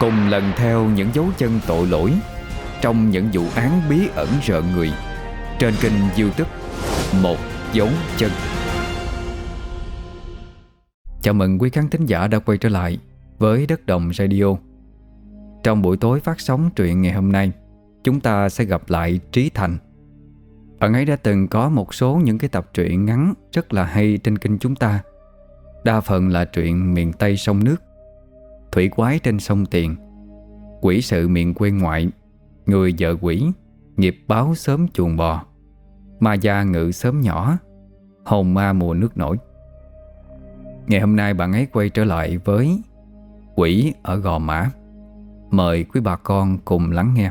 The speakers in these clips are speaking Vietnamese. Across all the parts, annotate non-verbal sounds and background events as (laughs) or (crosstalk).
Cùng lần theo những dấu chân tội lỗi Trong những vụ án bí ẩn rợn người. Trên kênh youtube, Một dấu chân. Chào mừng quý khán thính giả đã quay trở lại Với Đất Đồng Radio. Trong buổi tối phát sóng truyện ngày hôm nay, Chúng ta sẽ gặp lại Trí Thành. Bạn ấy đã từng có một số những cái tập truyện ngắn Rất là hay trên kênh chúng ta. Đa phần là truyện miền Tây sông nước. Thủy quái trên sông Tiền. Quỷ sự miền quê ngoại, Người vợ quỷ, Nghiệp báo sớm chuồng bò. Ma gia ngự sớm nhỏ, Hồn ma mùa nước nổi. Ngày hôm nay bạn ấy quay trở lại với Quỷ ở Gò Mã. Mời quý bà con cùng lắng nghe.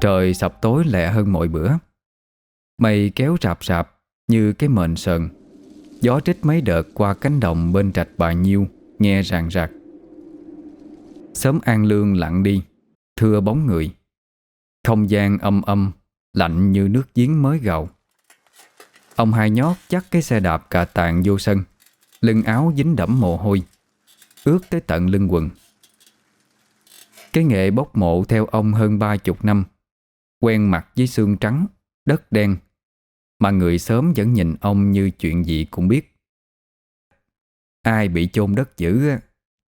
Trời sập tối lẹ hơn mọi bữa. Mây kéo rạp rạp Như cái mền sờn. Gió trích mấy đợt qua cánh đồng bên trạch bà Nhiêu, Nghe ràng rạc. Sớm an lương lặng đi, Thưa bóng người. Không gian âm âm, Lạnh như nước giếng mới gạo Ông hai nhót chắc cái xe đạp cà tàn vô sân, Lưng áo dính đẫm mồ hôi, Ướt tới tận lưng quần. Cái nghệ bốc mộ theo ông hơn ba chục năm Quen mặt với xương trắng, Đất đen, Mà người sớm vẫn nhìn ông như chuyện gì cũng biết. Ai bị chôn đất dữ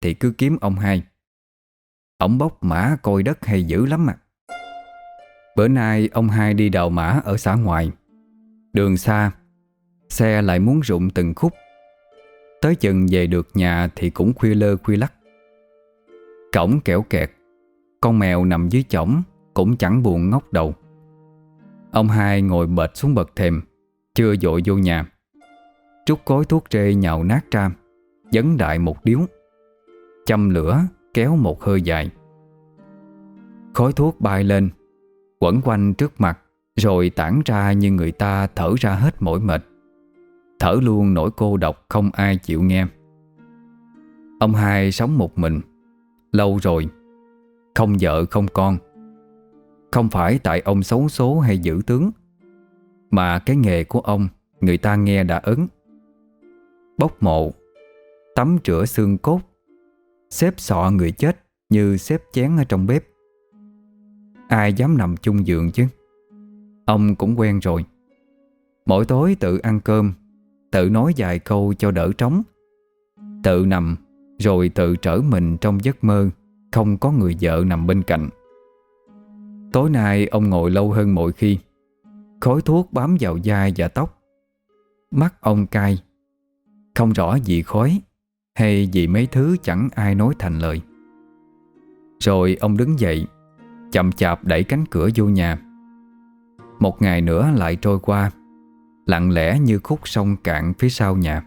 Thì cứ kiếm ông hai. Ông bốc mã coi đất hay dữ lắm à. Bữa nay ông hai đi đào mã ở xã ngoại Đường xa, Xe lại muốn rụng từng khúc. Tới chừng về được nhà Thì cũng khuya lơ khuya lắc. Cổng kẻo kẹt, Con mèo nằm dưới chổng. Cũng chẳng buồn ngóc đầu. Ông hai ngồi bệt xuống bậc thềm, Chưa dội vô nhà. Trút cối thuốc trê nhào nát ra Dấn đại một điếu. Châm lửa, kéo một hơi dài. Khói thuốc bay lên, Quẩn quanh trước mặt, Rồi tản ra như người ta thở ra hết mỏi mệt. Thở luôn nỗi cô độc không ai chịu nghe. Ông hai sống một mình, Lâu rồi, Không vợ không con. Không phải tại ông xấu số hay dữ tướng, Mà cái nghề của ông, Người ta nghe đã ấn. Bốc mộ, Tắm rửa xương cốt, Xếp sọ người chết Như xếp chén ở trong bếp. Ai dám nằm chung giường chứ? Ông cũng quen rồi. Mỗi tối tự ăn cơm, Tự nói vài câu cho đỡ trống. Tự nằm, Rồi tự trở mình trong giấc mơ, Không có người vợ nằm bên cạnh. Tối nay ông ngồi lâu hơn mọi khi. Khói thuốc bám vào da và tóc. Mắt ông cay. Không rõ gì khói Hay vì mấy thứ chẳng ai nói thành lời. Rồi ông đứng dậy, Chậm chạp đẩy cánh cửa vô nhà. Một ngày nữa lại trôi qua, Lặng lẽ như khúc sông cạn phía sau nhà.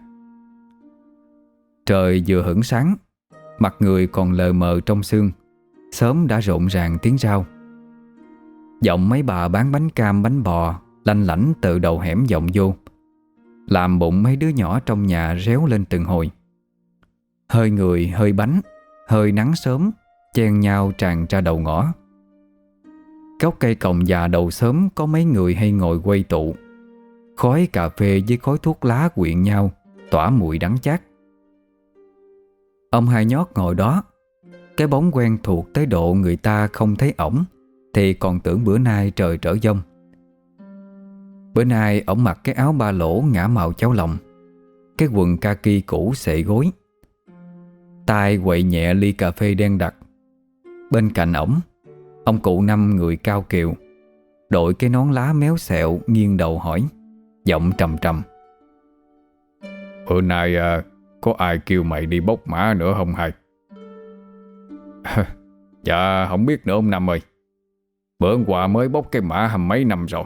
Trời vừa hửng sáng, Mặt người còn lờ mờ trong sương, Sớm đã rộn ràng tiếng rao. Giọng mấy bà bán bánh cam, bánh bò, Lanh lảnh từ đầu hẻm vọng vô. Làm bụng mấy đứa nhỏ trong nhà réo lên từng hồi. Hơi người, hơi bánh, Hơi nắng sớm, Chen nhau tràn ra đầu ngõ. Gốc cây còng già đầu sớm Có mấy người hay ngồi quay tụ. Khói cà phê với khói thuốc lá quyện nhau, Tỏa mùi đắng chát. Ông hai nhót ngồi đó, Cái bóng quen thuộc tới độ người ta không thấy ổng. Thì còn tưởng bữa nay trời trở dông Bữa nay ổng mặc cái áo ba lỗ ngã màu cháo lòng Cái quần kaki cũ xệ gối. Tay quậy nhẹ ly cà phê đen đặc. Bên cạnh ổng Ông cụ năm người cao kiều Đội cái nón lá méo xẹo nghiêng đầu hỏi Giọng trầm trầm. Bữa nay à, có ai kêu mày đi bốc mã nữa không hay? (laughs) dạ không biết nữa ông Năm ơi. Bữa hôm qua mới bốc cái mã hầm mấy năm rồi.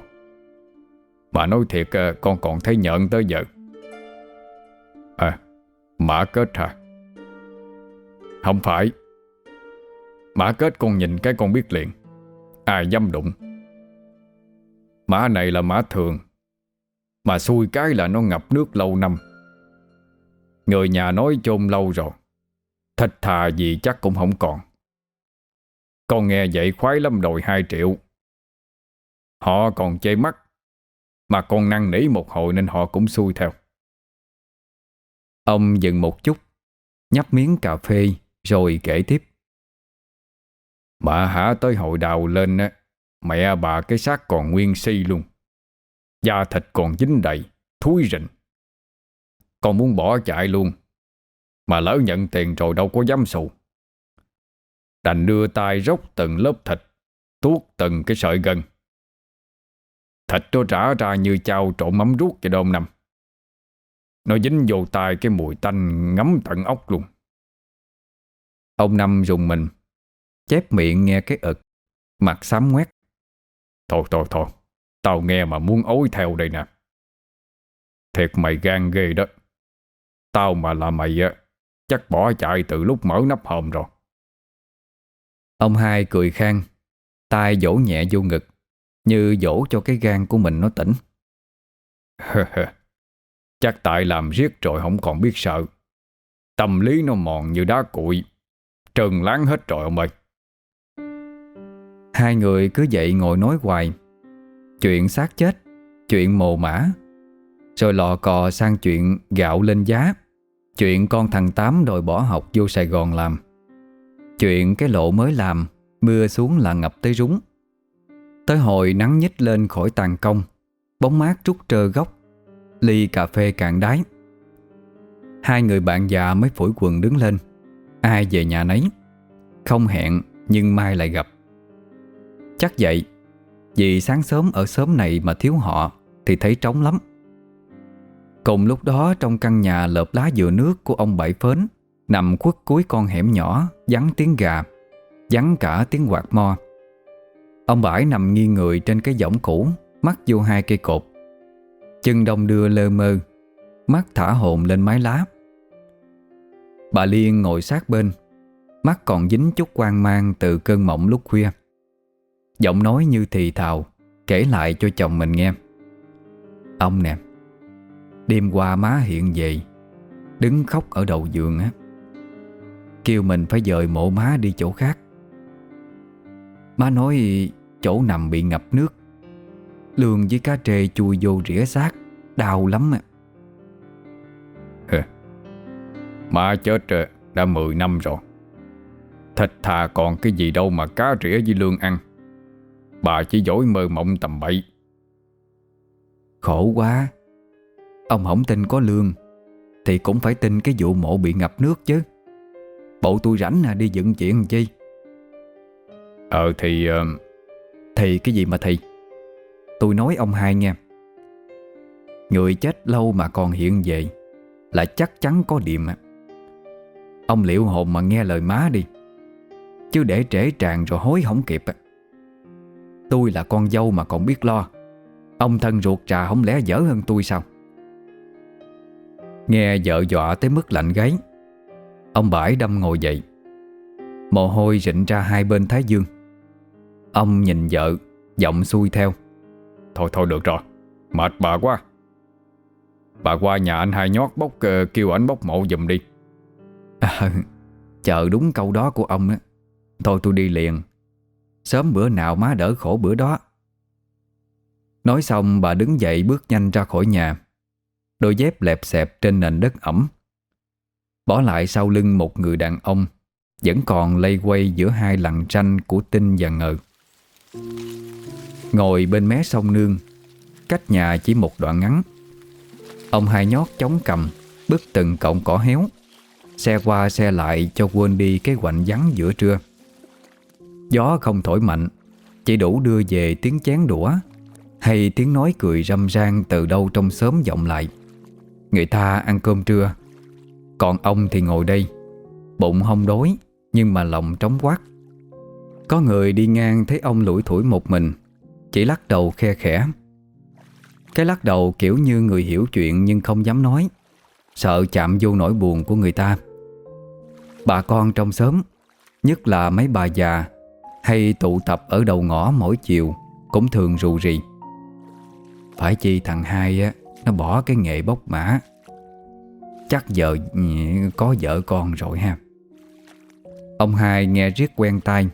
Mà nói thiệt ờ, con còn thấy nhận tới giờ. À Mã kết hả? Không phải. Mã kết con nhìn cái con biết liền. Ai dám đụng? Mã này là mã thường. Mà xui cái là nó ngập nước lâu năm. Người nhà nói chôn lâu rồi. Thịt thà gì chắc cũng không còn. Con nghe vậy khoái lắm đòi 2 triệu. Họ còn chê mắt Mà con năn nỉ một hồi nên họ cũng xui theo. Ông dừng một chút, Nhấp miếng cà phê Rồi kể tiếp. Bà hả tới hội đào lên á, Mẹ bà cái xác còn nguyên si luôn. Da thịt còn dính đầy, Thúi rình. Con muốn bỏ chạy luôn, Mà lỡ nhận tiền rồi đâu có dám sụ Đành đưa tay rốc từng lớp thịt, Tuốt từng cái sợi gân. Thịt nó trả ra như chao trộn mắm ruốc cho đôm nằm. Nó dính vô tay cái mùi tanh ngấm tận ốc luôn. Ông Năm dùng mình, Chép miệng nghe cái ực, Mặt xám ngoét. Thôi thôi thôi, Tao nghe mà muốn ối theo đây nè. Thiệt mày gan ghê đó. Tao mà là mày á, Chắc bỏ chạy từ lúc mở nắp hòm rồi. Ông hai cười khang tay vỗ nhẹ vô ngực, Như vỗ cho cái gan của mình nó tỉnh. Chắc tại làm riết rồi không còn biết sợ. Tâm lý nó mòn như đá cuội trần láng hết rồi ông ơi. Hai người cứ dậy ngồi nói hoài. Chuyện xác chết, Chuyện mồ mã Rồi lò cò sang chuyện gạo lên giá, Chuyện con thằng Tám đòi bỏ học vô Sài Gòn làm. Chuyện cái lộ mới làm, Mưa xuống là ngập tới rúng. Tới hồi nắng nhích lên khỏi tàn công Bóng mát trút trơ gốc Ly cà phê cạn đáy. Hai người bạn già mới phổi quần đứng lên, Ai về nhà nấy. Không hẹn, nhưng mai lại gặp. Chắc vậy, Vì sáng sớm ở sớm này mà thiếu họ Thì thấy trống lắm. Cùng lúc đó trong căn nhà lợp lá dừa nước của ông Bảy Phến Nằm khuất cuối con hẻm nhỏ, Vắng tiếng gà, Vắng cả tiếng quạt mo. Ông Bãi nằm nghiêng người trên cái võng cũ Mắt vô hai cây cột. Chân đông đưa lơ mơ, Mắt thả hồn lên mái lá. Bà Liên ngồi sát bên, Mắt còn dính chút quan mang Từ cơn mộng lúc khuya. Giọng nói như thì thào, Kể lại cho chồng mình nghe. Ông nè, Đêm qua má hiện về, Đứng khóc ở đầu giường á. Kêu mình phải dời mộ má đi chỗ khác. Má nói chỗ nằm bị ngập nước. Lương với cá trê chui vô rỉa xác Đau lắm à Má chết rồi Đã 10 năm rồi. Thịt thà còn cái gì đâu mà cá rỉa với lương ăn. Bà chỉ dối mơ mộng tầm bậy. Khổ quá. Ông không tin có lương Thì cũng phải tin cái vụ mộ bị ngập nước chứ Bộ tôi rảnh à đi dựng chuyện chi? Ờ thì uh... Thì cái gì mà thì? Tôi nói ông hai nghe. Người chết lâu mà còn hiện về Là chắc chắn có điểm Ông liệu hồn mà nghe lời má đi Chứ để trễ tràn rồi hối không kịp Tôi là con dâu mà còn biết lo Ông thân ruột trà không lẽ dở hơn tôi sao? Nghe vợ dọa tới mức lạnh gáy Ông bãi đâm ngồi dậy. Mồ hôi rịn ra hai bên thái dương. Ông nhìn vợ Giọng xuôi theo. Thôi thôi được rồi. Mệt bà quá. Bà qua nhà anh hai nhót bốc uh, Kêu ảnh bốc mộ giùm đi. À, (laughs) Chờ đúng câu đó của ông đó. Thôi tôi đi liền. Sớm bữa nào má đỡ khổ bữa đó. Nói xong bà đứng dậy bước nhanh ra khỏi nhà. Đôi dép lẹp xẹp trên nền đất ẩm. Bỏ lại sau lưng một người đàn ông, Vẫn còn lây quay giữa hai lằn tranh của tinh và ngờ. Ngồi bên mé sông Nương, Cách nhà chỉ một đoạn ngắn. Ông hai nhót chống cầm, bước từng cọng cỏ héo, Xe qua xe lại cho quên đi cái quạnh vắng giữa trưa. Gió không thổi mạnh, Chỉ đủ đưa về tiếng chén đũa, Hay tiếng nói cười râm ran Từ đâu trong xóm vọng lại. Người ta ăn cơm trưa còn ông thì ngồi đây. Bụng không đói, Nhưng mà lòng trống quát. Có người đi ngang thấy ông lủi thủi một mình, Chỉ lắc đầu khe khẽ. Cái lắc đầu kiểu như người hiểu chuyện Nhưng không dám nói. Sợ chạm vô nỗi buồn của người ta. Bà con trong xóm, Nhất là mấy bà già, Hay tụ tập ở đầu ngõ mỗi chiều, Cũng thường rù rì. Phải chi thằng hai á, Nó bỏ cái nghề bốc mã. Chắc vợ ừ, có vợ con rồi ha. Ông hai nghe riết quen tai,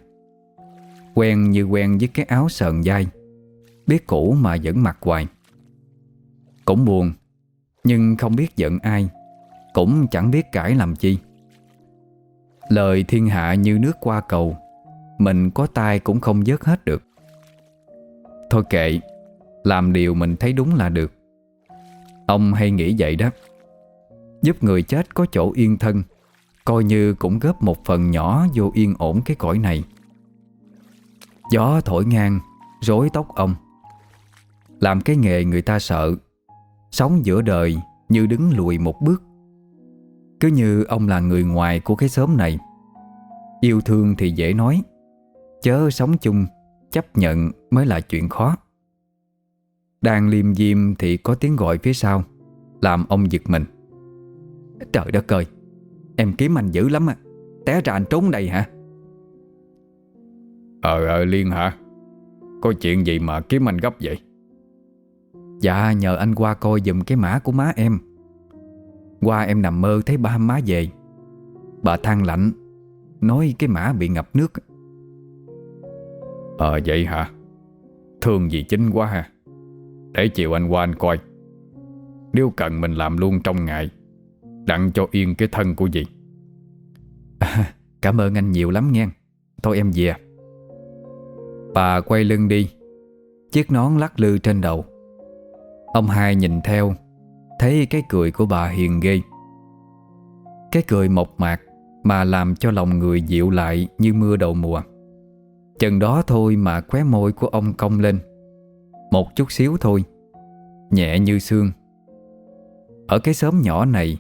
Quen như quen với cái áo sờn dai, Biết cũ mà vẫn mặc hoài. Cũng buồn, Nhưng không biết giận ai, Cũng chẳng biết cãi làm chi. Lời thiên hạ như nước qua cầu, Mình có tai cũng không dứt hết được. Thôi kệ, Làm điều mình thấy đúng là được. Ông hay nghĩ vậy đó. Giúp người chết có chỗ yên thân. Coi như cũng góp một phần nhỏ Vô yên ổn cái cõi này. Gió thổi ngang, Rối tóc ông. Làm cái nghề người ta sợ, Sống giữa đời như đứng lùi một bước. Cứ như ông là người ngoài của cái xóm này. Yêu thương thì dễ nói, Chớ sống chung, Chấp nhận mới là chuyện khó. Đang liêm diêm thì có tiếng gọi phía sau, Làm ông giật mình. Trời đất ơi Em kiếm anh dữ lắm á. Té ra anh trốn đây hả? Ờ ờ Liên hả? Có chuyện gì mà kiếm anh gấp vậy? Dạ nhờ anh qua coi dùm cái mã của má em. Qua em nằm mơ thấy ba má về. Bà than lạnh Nói cái mã bị ngập nước. Ờ vậy hả? Thương gì chính quá ha. Để chiều anh qua anh coi. Nếu cần mình làm luôn trong ngày Đặng cho yên cái thân của dì à, (laughs) Cảm ơn anh nhiều lắm nghe. Thôi em về. Bà quay lưng đi. Chiếc nón lắc lư trên đầu. Ông hai nhìn theo Thấy cái cười của bà hiền ghê. Cái cười mộc mạc Mà làm cho lòng người dịu lại Như mưa đầu mùa. Chừng đó thôi mà khóe môi của ông cong lên. Một chút xíu thôi Nhẹ như xương. Ở cái xóm nhỏ này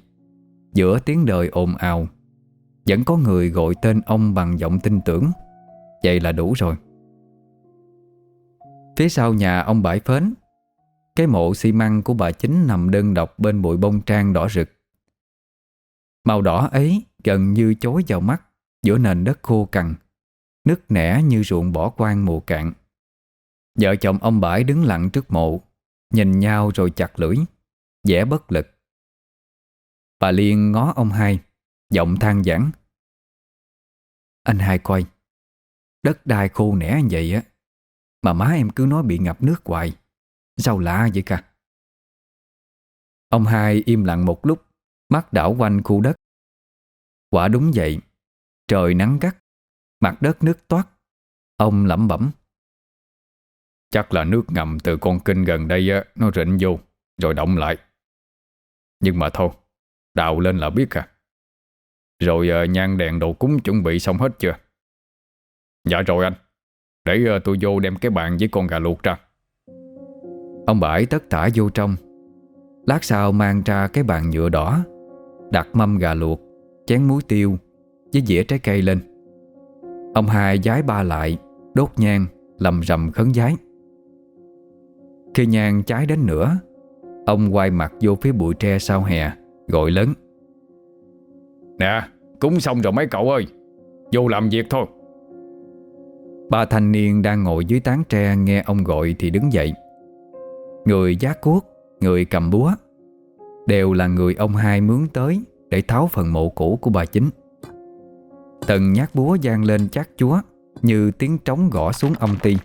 Giữa tiếng đời ồn ào, Vẫn có người gọi tên ông bằng giọng tin tưởng. Vậy là đủ rồi. Phía sau nhà ông bãi phến, Cái mộ xi măng của bà chính nằm đơn độc bên bụi bông trang đỏ rực. Màu đỏ ấy gần như chối vào mắt Giữa nền đất khô cằn, Nứt nẻ như ruộng bỏ quang mùa cạn. Vợ chồng ông bãi đứng lặng trước mộ, Nhìn nhau rồi chặt lưỡi, vẻ bất lực. Bà Liên ngó ông hai Giọng than giảng Anh hai coi Đất đai khô nẻ như vậy á Mà má em cứ nói bị ngập nước hoài. Sao lạ vậy cả? Ông hai im lặng một lúc Mắt đảo quanh khu đất. Quả đúng vậy Trời nắng gắt Mặt đất nước toát Ông lẩm bẩm. Chắc là nước ngầm từ con kinh gần đây á, Nó rịnh vô Rồi động lại. Nhưng mà thôi Đào lên là biết à. Rồi uh, nhang đèn đồ cúng chuẩn bị xong hết chưa? Dạ rồi anh. Để uh, tôi vô đem cái bàn với con gà luộc ra. Ông bãi tất tả vô trong. Lát sau mang ra cái bàn nhựa đỏ Đặt mâm gà luộc Chén muối tiêu Với dĩa trái cây lên. Ông hai giái ba lại Đốt nhang Lầm rầm khấn giái. Khi nhang cháy đến nữa Ông quay mặt vô phía bụi tre sau hè. Gọi lớn. Nè cúng xong rồi mấy cậu ơi. Vô làm việc thôi. Ba thanh niên đang ngồi dưới tán tre Nghe ông gọi thì đứng dậy. Người giác cuốc Người cầm búa Đều là người ông hai mướn tới Để tháo phần mộ cũ của bà chính. Từng nhát búa gian lên chát chúa Như tiếng trống gõ xuống âm ti.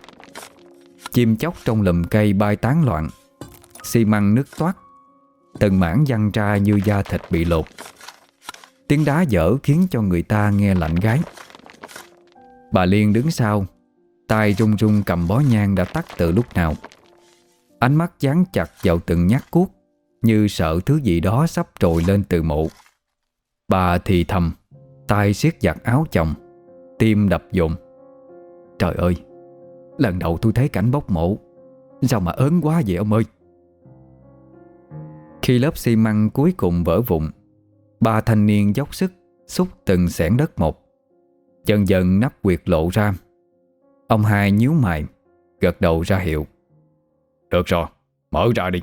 Chim chóc trong lùm cây bay tán loạn xi măng nước toát Từng mảng văng ra như da thịt bị lột. Tiếng đá dở khiến cho người ta nghe lạnh gái. Bà Liên đứng sau, tay run run cầm bó nhang đã tắt từ lúc nào. Ánh mắt dán chặt vào từng nhát cuốc, Như sợ thứ gì đó sắp trồi lên từ mộ. Bà thì thầm, tay siết giặt áo chồng, Tim đập dồn. Trời ơi, Lần đầu tôi thấy cảnh bốc mộ, Sao mà ớn quá vậy ông ơi? Khi lớp xi măng cuối cùng vỡ vụn Ba thanh niên dốc sức Xúc từng xẻng đất một. Dần dần nắp quyệt lộ ra. Ông hai nhíu mày Gật đầu ra hiệu. Được rồi, mở ra đi.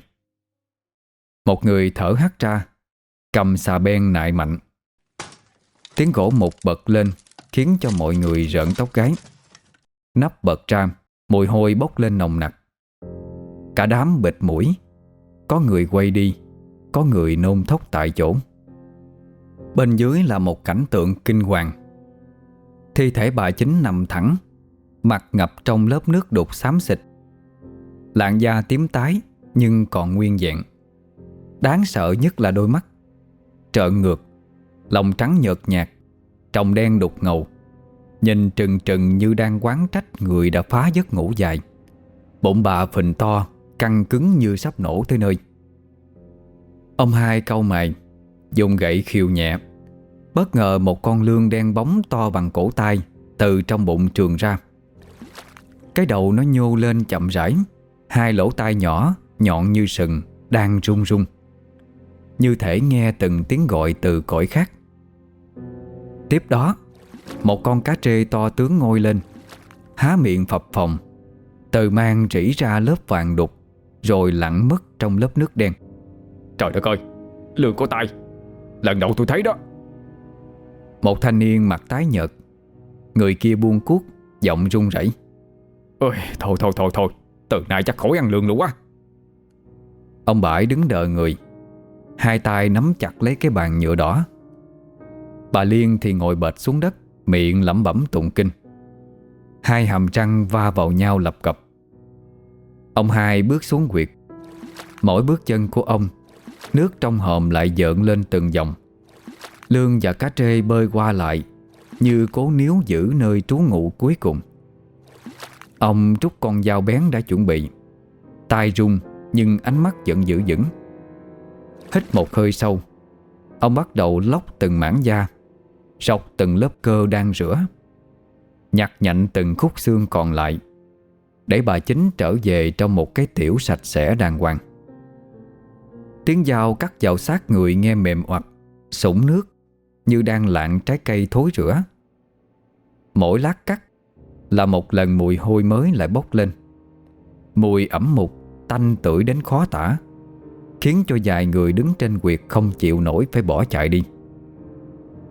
Một người thở hắt ra Cầm xà beng nại mạnh. Tiếng gỗ mục bật lên Khiến cho mọi người rợn tóc gáy. Nắp bật ra Mùi hôi bốc lên nồng nặc. Cả đám bịt mũi Có người quay đi. Có người nôn thốc tại chỗ. Bên dưới là một cảnh tượng kinh hoàng. Thi thể bà chính nằm thẳng, Mặt ngập trong lớp nước đục xám xịt. Làn da tím tái, Nhưng còn nguyên vẹn. Đáng sợ nhất là đôi mắt. Trợn ngược, Lòng trắng nhợt nhạt Tròng đen đục ngầu. Nhìn trừng trừng như đang quán trách Người đã phá giấc ngủ dài. Bụng bà phình to, Căng cứng như sắp nổ tới nơi. Ông hai câu mày, Dùng gậy khiêu nhẹ. Bất ngờ một con lương đen bóng to bằng cổ tay Từ trong bụng trường ra. Cái đầu nó nhô lên chậm rãi, Hai lỗ tai nhỏ, Nhọn như sừng, Đang rung rung Như thể nghe từng tiếng gọi từ cõi khác. Tiếp đó, Một con cá trê to tướng ngôi lên, Há miệng phập phồng, Từ mang rỉ ra lớp vàng đục, Rồi lặn mất trong lớp nước đen. Trời đất ơi Lương có tay Lần đầu tôi thấy đó. Một thanh niên mặt tái nhợt Người kia buông cuốc Giọng run rẩy. Ôi thôi thôi thôi thôi Từ nay chắc khỏi ăn lương luôn quá. Ông Bãi đứng đợi người Hai tay nắm chặt lấy cái bàn nhựa đỏ. Bà Liên thì ngồi bệt xuống đất Miệng lẩm bẩm tụng kinh. Hai hàm răng va vào nhau lập cập. Ông hai bước xuống quyệt Mỗi bước chân của ông Nước trong hòm lại dợn lên từng dòng. Lương và cá trê bơi qua lại, Như cố níu giữ nơi trú ngụ cuối cùng. Ông trút con dao bén đã chuẩn bị. Tay rung, nhưng ánh mắt vẫn giữ vững. Hít một hơi sâu, Ông bắt đầu lóc từng mảng da, Sọc từng lớp cơ đang rửa. Nhặt nhạnh từng khúc xương còn lại, Để bà chính trở về trong một cái tiểu sạch sẽ đàng hoàng. Tiếng dao cắt vào sát người nghe mềm oặt, Sũng nước, Như đang lạng trái cây thối rửa. Mỗi lát cắt, Là một lần mùi hôi mới lại bốc lên. Mùi ẩm mục, Tanh tưởi đến khó tả, Khiến cho vài người đứng trên quyệt Không chịu nổi phải bỏ chạy đi.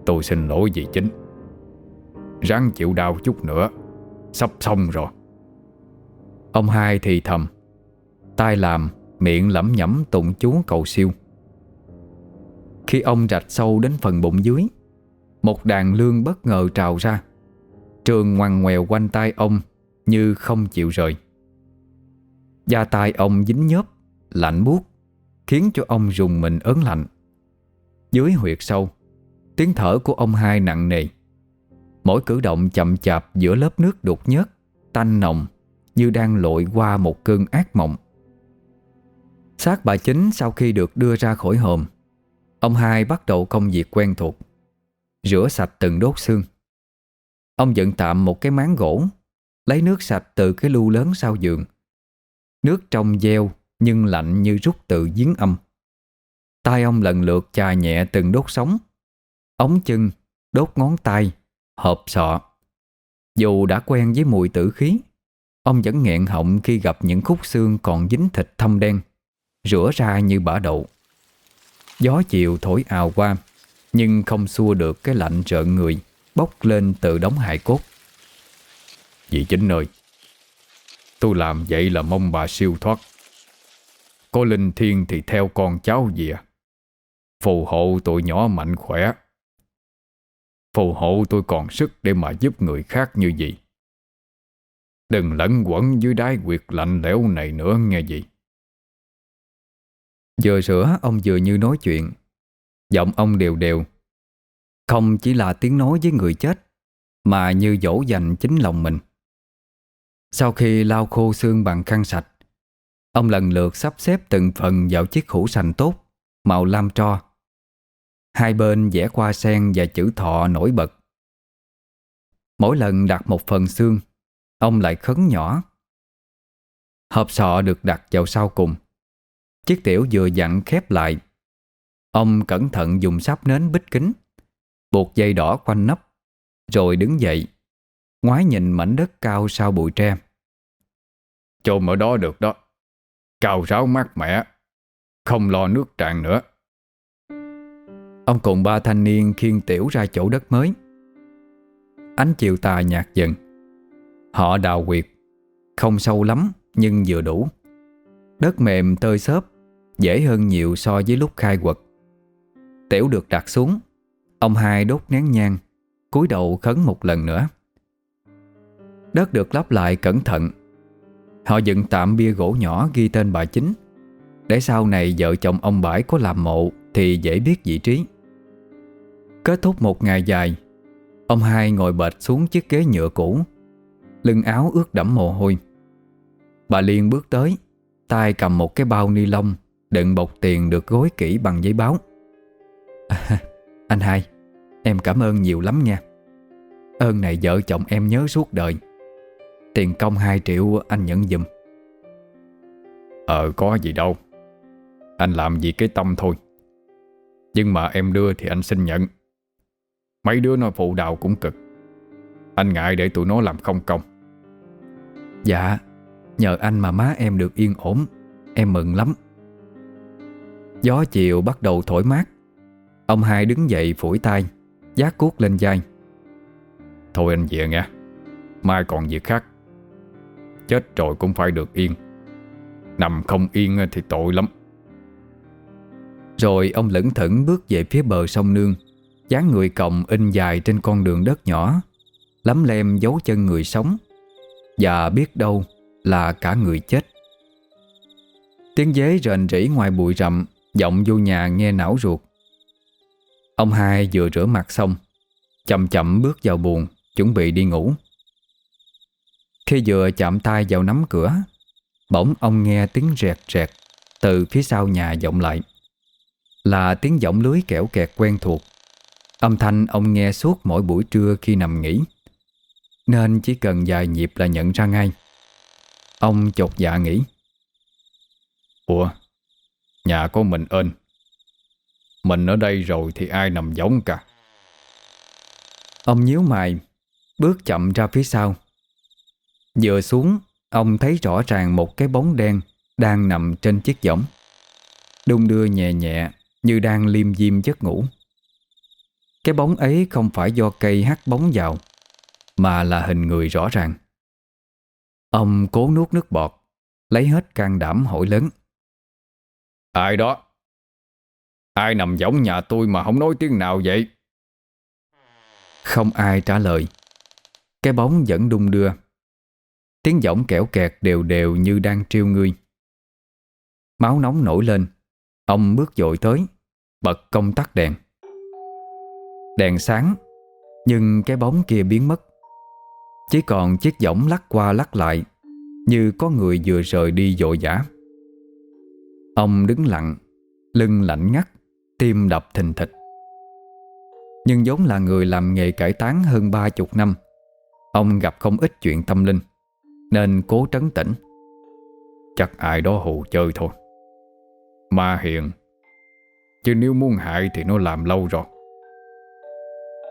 Tôi xin lỗi vì chính. Ráng chịu đau chút nữa, Sắp xong rồi. Ông hai thì thầm tay làm Miệng lẩm nhẩm tụng chú cầu siêu. Khi ông rạch sâu đến phần bụng dưới, Một đàn lương bất ngờ trào ra. Trường ngoằn ngoèo quanh tay ông Như không chịu rời. Da tay ông dính nhớp, Lạnh buốt, Khiến cho ông rùng mình ớn lạnh. Dưới huyệt sâu, Tiếng thở của ông hai nặng nề. Mỗi cử động chậm chạp giữa lớp nước đục nhớt, Tanh nồng Như đang lội qua một cơn ác mộng. Xác bà chính sau khi được đưa ra khỏi hòm Ông hai bắt đầu công việc quen thuộc Rửa sạch từng đốt xương. Ông dựng tạm một cái máng gỗ Lấy nước sạch từ cái lu lớn sau giường. Nước trong gieo nhưng lạnh như rút từ giếng âm. Tay ông lần lượt chà nhẹ từng đốt sống Ống chân, đốt ngón tay, hộp sọ. Dù đã quen với mùi tử khí Ông vẫn nghẹn họng khi gặp những khúc xương còn dính thịt thâm đen. Rửa ra như bả đậu. Gió chiều thổi ào qua, Nhưng không xua được cái lạnh rợn người, Bốc lên từ đống hải cốt. Dì chính ơi, Tôi làm vậy là mong bà siêu thoát. Có linh thiên thì theo con cháu gì à. Phù hộ tụi nhỏ mạnh khỏe. Phù hộ tôi còn sức để mà giúp người khác như vậy Đừng lẫn quẩn dưới đáy quyệt lạnh lẽo này nữa nghe gì Vừa rửa ông vừa như nói chuyện. Giọng ông đều đều. Không chỉ là tiếng nói với người chết, Mà như dỗ dành chính lòng mình. Sau khi lau khô xương bằng khăn sạch, Ông lần lượt sắp xếp từng phần vào chiếc hũ sành tốt, Màu lam tro. Hai bên vẽ hoa sen và chữ thọ nổi bật. Mỗi lần đặt một phần xương, Ông lại khấn nhỏ. Hộp sọ được đặt vào sau cùng. Chiếc tiểu vừa dặn khép lại. Ông cẩn thận dùng sáp nến bích kính Buộc dây đỏ quanh nắp Rồi đứng dậy Ngoái nhìn mảnh đất cao sau bụi tre. Chôn ở đó được đó. Cao ráo mát mẻ Không lo nước tràn nữa. Ông cùng ba thanh niên khiêng tiểu ra chỗ đất mới. Ánh chiều tà nhạt dần. Họ đào quyệt Không sâu lắm nhưng vừa đủ. Đất mềm tơi xốp Dễ hơn nhiều so với lúc khai quật. Tiểu được đặt xuống, Ông hai đốt nén nhang, cúi đầu khấn một lần nữa. Đất được lắp lại cẩn thận. Họ dựng tạm bia gỗ nhỏ ghi tên bà chính. Để sau này vợ chồng ông Bãi có làm mộ Thì dễ biết vị trí. Kết thúc một ngày dài, Ông hai ngồi bệt xuống chiếc ghế nhựa cũ, Lưng áo ướt đẫm mồ hôi. Bà Liên bước tới, tay cầm một cái bao ni lông Đựng bọc tiền được gối kỹ bằng giấy báo. À, (laughs) Anh hai Em cảm ơn nhiều lắm nha. Ơn này vợ chồng em nhớ suốt đời. Tiền công 2 triệu anh nhận dùm Ờ có gì đâu. Anh làm gì cái tâm thôi. Nhưng mà em đưa thì anh xin nhận. Mấy đứa nó phụ đạo cũng cực. Anh ngại để tụi nó làm không công. Dạ Nhờ anh mà má em được yên ổn. Em mừng lắm Gió chiều bắt đầu thổi mát. Ông hai đứng dậy phủi tay Giác cuốc lên vai. Thôi anh về nha Mai còn việc khác. Chết rồi cũng phải được yên. Nằm không yên thì tội lắm. Rồi ông lững thững bước về phía bờ sông Nương, dáng người còng in dài trên con đường đất nhỏ Lắm lem dấu chân người sống, Và biết đâu là cả người chết. Tiếng dế rền rỉ ngoài bụi rậm Giọng vô nhà nghe não ruột. Ông hai vừa rửa mặt xong, Chậm chậm bước vào buồn Chuẩn bị đi ngủ. Khi vừa chạm tay vào nắm cửa, Bỗng ông nghe tiếng rẹt rẹt Từ phía sau nhà vọng lại. Là tiếng giọng lưới kẻo kẹt quen thuộc. Âm thanh ông nghe suốt mỗi buổi trưa khi nằm nghỉ. Nên chỉ cần vài nhịp là nhận ra ngay. Ông chột dạ nghĩ. Ủa? Nhà của mình ơn Mình ở đây rồi thì ai nằm giống cả. Ông nhíu mày, Bước chậm ra phía sau. Vừa xuống, Ông thấy rõ ràng một cái bóng đen Đang nằm trên chiếc võng. Đung đưa nhẹ nhẹ Như đang liêm diêm giấc ngủ. Cái bóng ấy không phải do cây hắt bóng vào, Mà là hình người rõ ràng. Ông cố nuốt nước bọt, Lấy hết can đảm hỏi lớn. Ai đó? Ai nằm giống nhà tôi mà không nói tiếng nào vậy? Không ai trả lời. Cái bóng vẫn đung đưa. Tiếng giọng kẻo kẹt đều đều như đang trêu ngươi. Máu nóng nổi lên. Ông bước dội tới, Bật công tắc đèn. Đèn sáng, Nhưng cái bóng kia biến mất. Chỉ còn chiếc giỏng lắc qua lắc lại, Như có người vừa rời đi dội dã Ông đứng lặng, Lưng lạnh ngắt, Tim đập thình thịch. Nhưng vốn là người làm nghề cải tán hơn ba chục năm, Ông gặp không ít chuyện tâm linh, Nên cố trấn tĩnh. Chắc ai đó hù chơi thôi. Ma hiền, Chứ nếu muốn hại thì nó làm lâu rồi.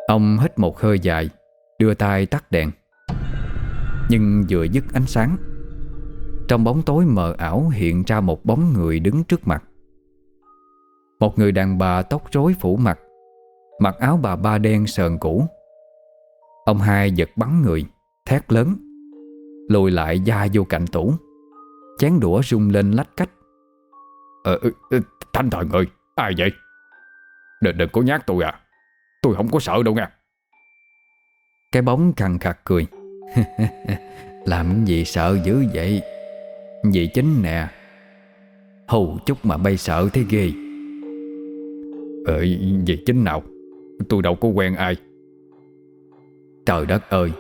Ông hít một hơi dài, Đưa tay tắt đèn. Nhưng vừa dứt ánh sáng trong bóng tối mờ ảo hiện ra một bóng người đứng trước mặt. Một người đàn bà tóc rối phủ mặt Mặc áo bà ba đen sờn cũ. Ông hai giật bắn người Thét lớn Lùi lại da vô cạnh tủ. Chén đũa rung lên lách cách. Ờ, ờ Thanh thần ơi Ai vậy? Đừng, đừng có nhát tôi à. Tôi không có sợ đâu nha. Cái bóng cằn khặt cười. cười. (laughs) Làm gì sợ dữ vậy vậy chính nè. Hù chút mà bay sợ thế ghê. Ờ vậy chính nào. Tôi đâu có quen ai. Trời đất ơi.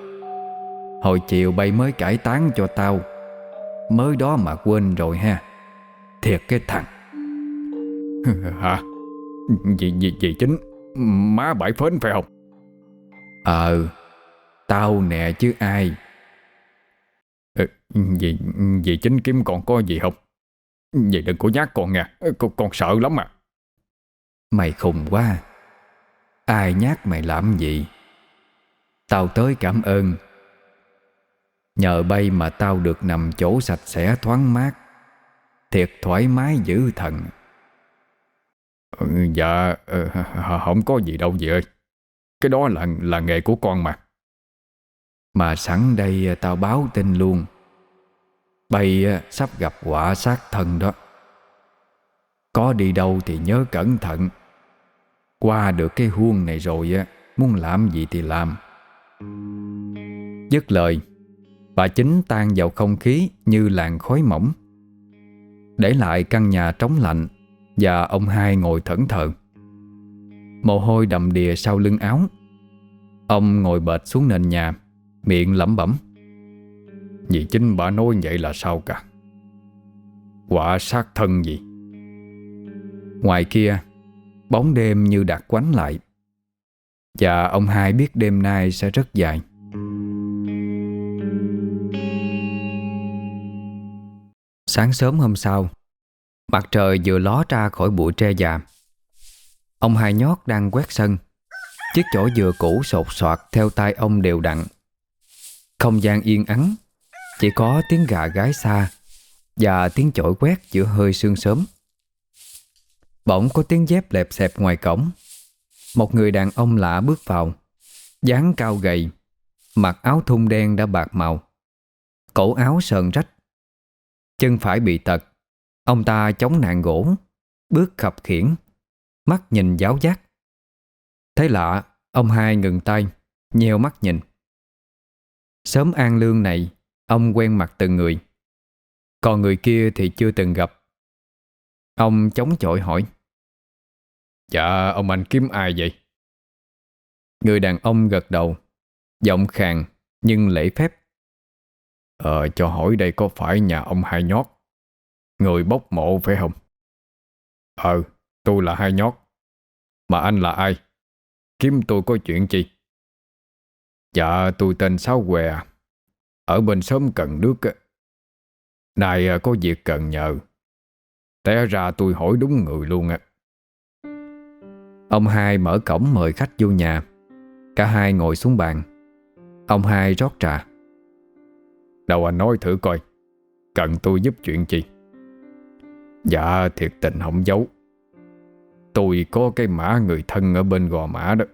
Hồi chiều bay mới cải tán cho tao. Mới đó mà quên rồi ha. Thiệt cái thằng. (laughs) Hả? Vậy vậy vậy chính. Má bãi phến phải không? Ờ Tao nè chứ ai ờ, Vì, vì chính kiếm còn có gì không? Vậy đừng có nhát con nha con, con sợ lắm mà. Mày khùng quá. Ai nhát mày làm gì? Tao tới cảm ơn. Nhờ bay mà tao được nằm chỗ sạch sẽ thoáng mát Thiệt thoải mái dữ thần. Ừ, Dạ ờ, Không có gì đâu gì ơi. Cái đó là là nghề của con mà mà sẵn đây à, tao báo tin luôn. Bay à, sắp gặp quả sát thân đó. Có đi đâu thì nhớ cẩn thận. Qua được cái huông này rồi á Muốn làm gì thì làm. Dứt lời, Bà chính tan vào không khí như làn khói mỏng. Để lại căn nhà trống lạnh Và ông hai ngồi thẫn thờ. Mồ hôi đầm đìa sau lưng áo. Ông ngồi bệt xuống nền nhà. Miệng lẩm bẩm. Vì chính bà nói vậy là sao cả? Quả sát thân gì? Ngoài kia, Bóng đêm như đặt quánh lại. Và ông hai biết đêm nay sẽ rất dài. Sáng sớm hôm sau, Mặt trời vừa ló ra khỏi bụi tre già. Ông hai nhót đang quét sân. Chiếc chổi dừa cũ sột soạt theo tay ông đều đặn. Không gian yên ắng, Chỉ có tiếng gà gái xa Và tiếng chổi quét giữa hơi sương sớm. Bỗng có tiếng dép lẹp xẹp ngoài cổng. Một người đàn ông lạ bước vào, dáng cao gầy, Mặc áo thun đen đã bạc màu, Cổ áo sờn rách. Chân phải bị tật, Ông ta chống nạn gỗ, Bước khập khiển, Mắt nhìn giáo giác. Thấy lạ, Ông hai ngừng tay, Nheo mắt nhìn. Sớm an lương này Ông quen mặt từng người. Còn người kia thì chưa từng gặp. Ông chống chọi hỏi. Dạ ông anh kiếm ai vậy? Người đàn ông gật đầu Giọng khàn nhưng lễ phép. Ờ cho hỏi đây có phải nhà ông hai nhót? Người bốc mộ phải không? Ờ tôi là hai nhót. Mà anh là ai? Kiếm tôi có chuyện chi Dạ tôi tên Sáu Què à. Ở bên xóm Cần Nước Này à, có việc cần nhờ. Té ra tôi hỏi đúng người luôn á. Ông hai mở cổng mời khách vô nhà. Cả hai ngồi xuống bàn. Ông hai rót trà. Đâu anh nói thử coi. Cần tôi giúp chuyện gì? Dạ thiệt tình không giấu. Tôi có cái mã người thân ở bên gò mã đó.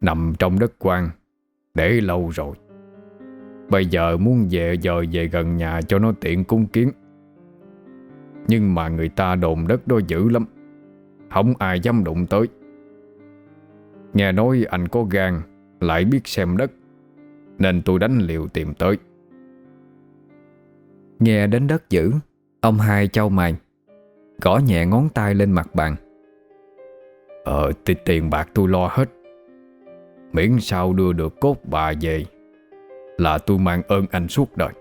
Nằm trong đất quan để lâu rồi. Bây giờ muốn về giờ về gần nhà cho nó tiện cung kiến. Nhưng mà người ta đồn đất đó dữ lắm Không ai dám đụng tới. Nghe nói anh có gan Lại biết xem đất Nên tôi đánh liều tìm tới. Nghe đến đất dữ Ông hai trao mày Gõ nhẹ ngón tay lên mặt bàn Ờ tiền bạc tôi lo hết Miễn sao đưa được cốt bà về Là tôi mang ơn anh suốt đời.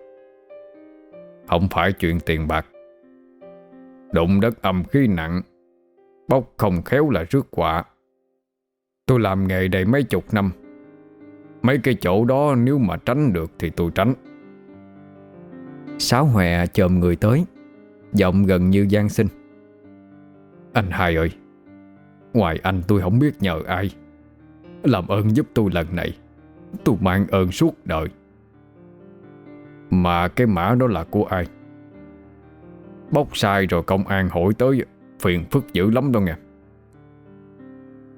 Không phải chuyện tiền bạc. Đụng đất âm khí nặng, Bốc không khéo là rước quả. Tôi làm nghề đây mấy chục năm. Mấy cái chỗ đó nếu mà tránh được thì tôi tránh. Sáu hòe chồm người tới, Giọng gần như gian sinh. Anh hai ơi, Ngoài anh tôi không biết nhờ ai. Làm ơn giúp tôi lần này. Tôi mang ơn suốt đời. Mà cái mã đó là của ai? Bốc sai rồi công an hỏi tới Phiền phức dữ lắm đâu nghe.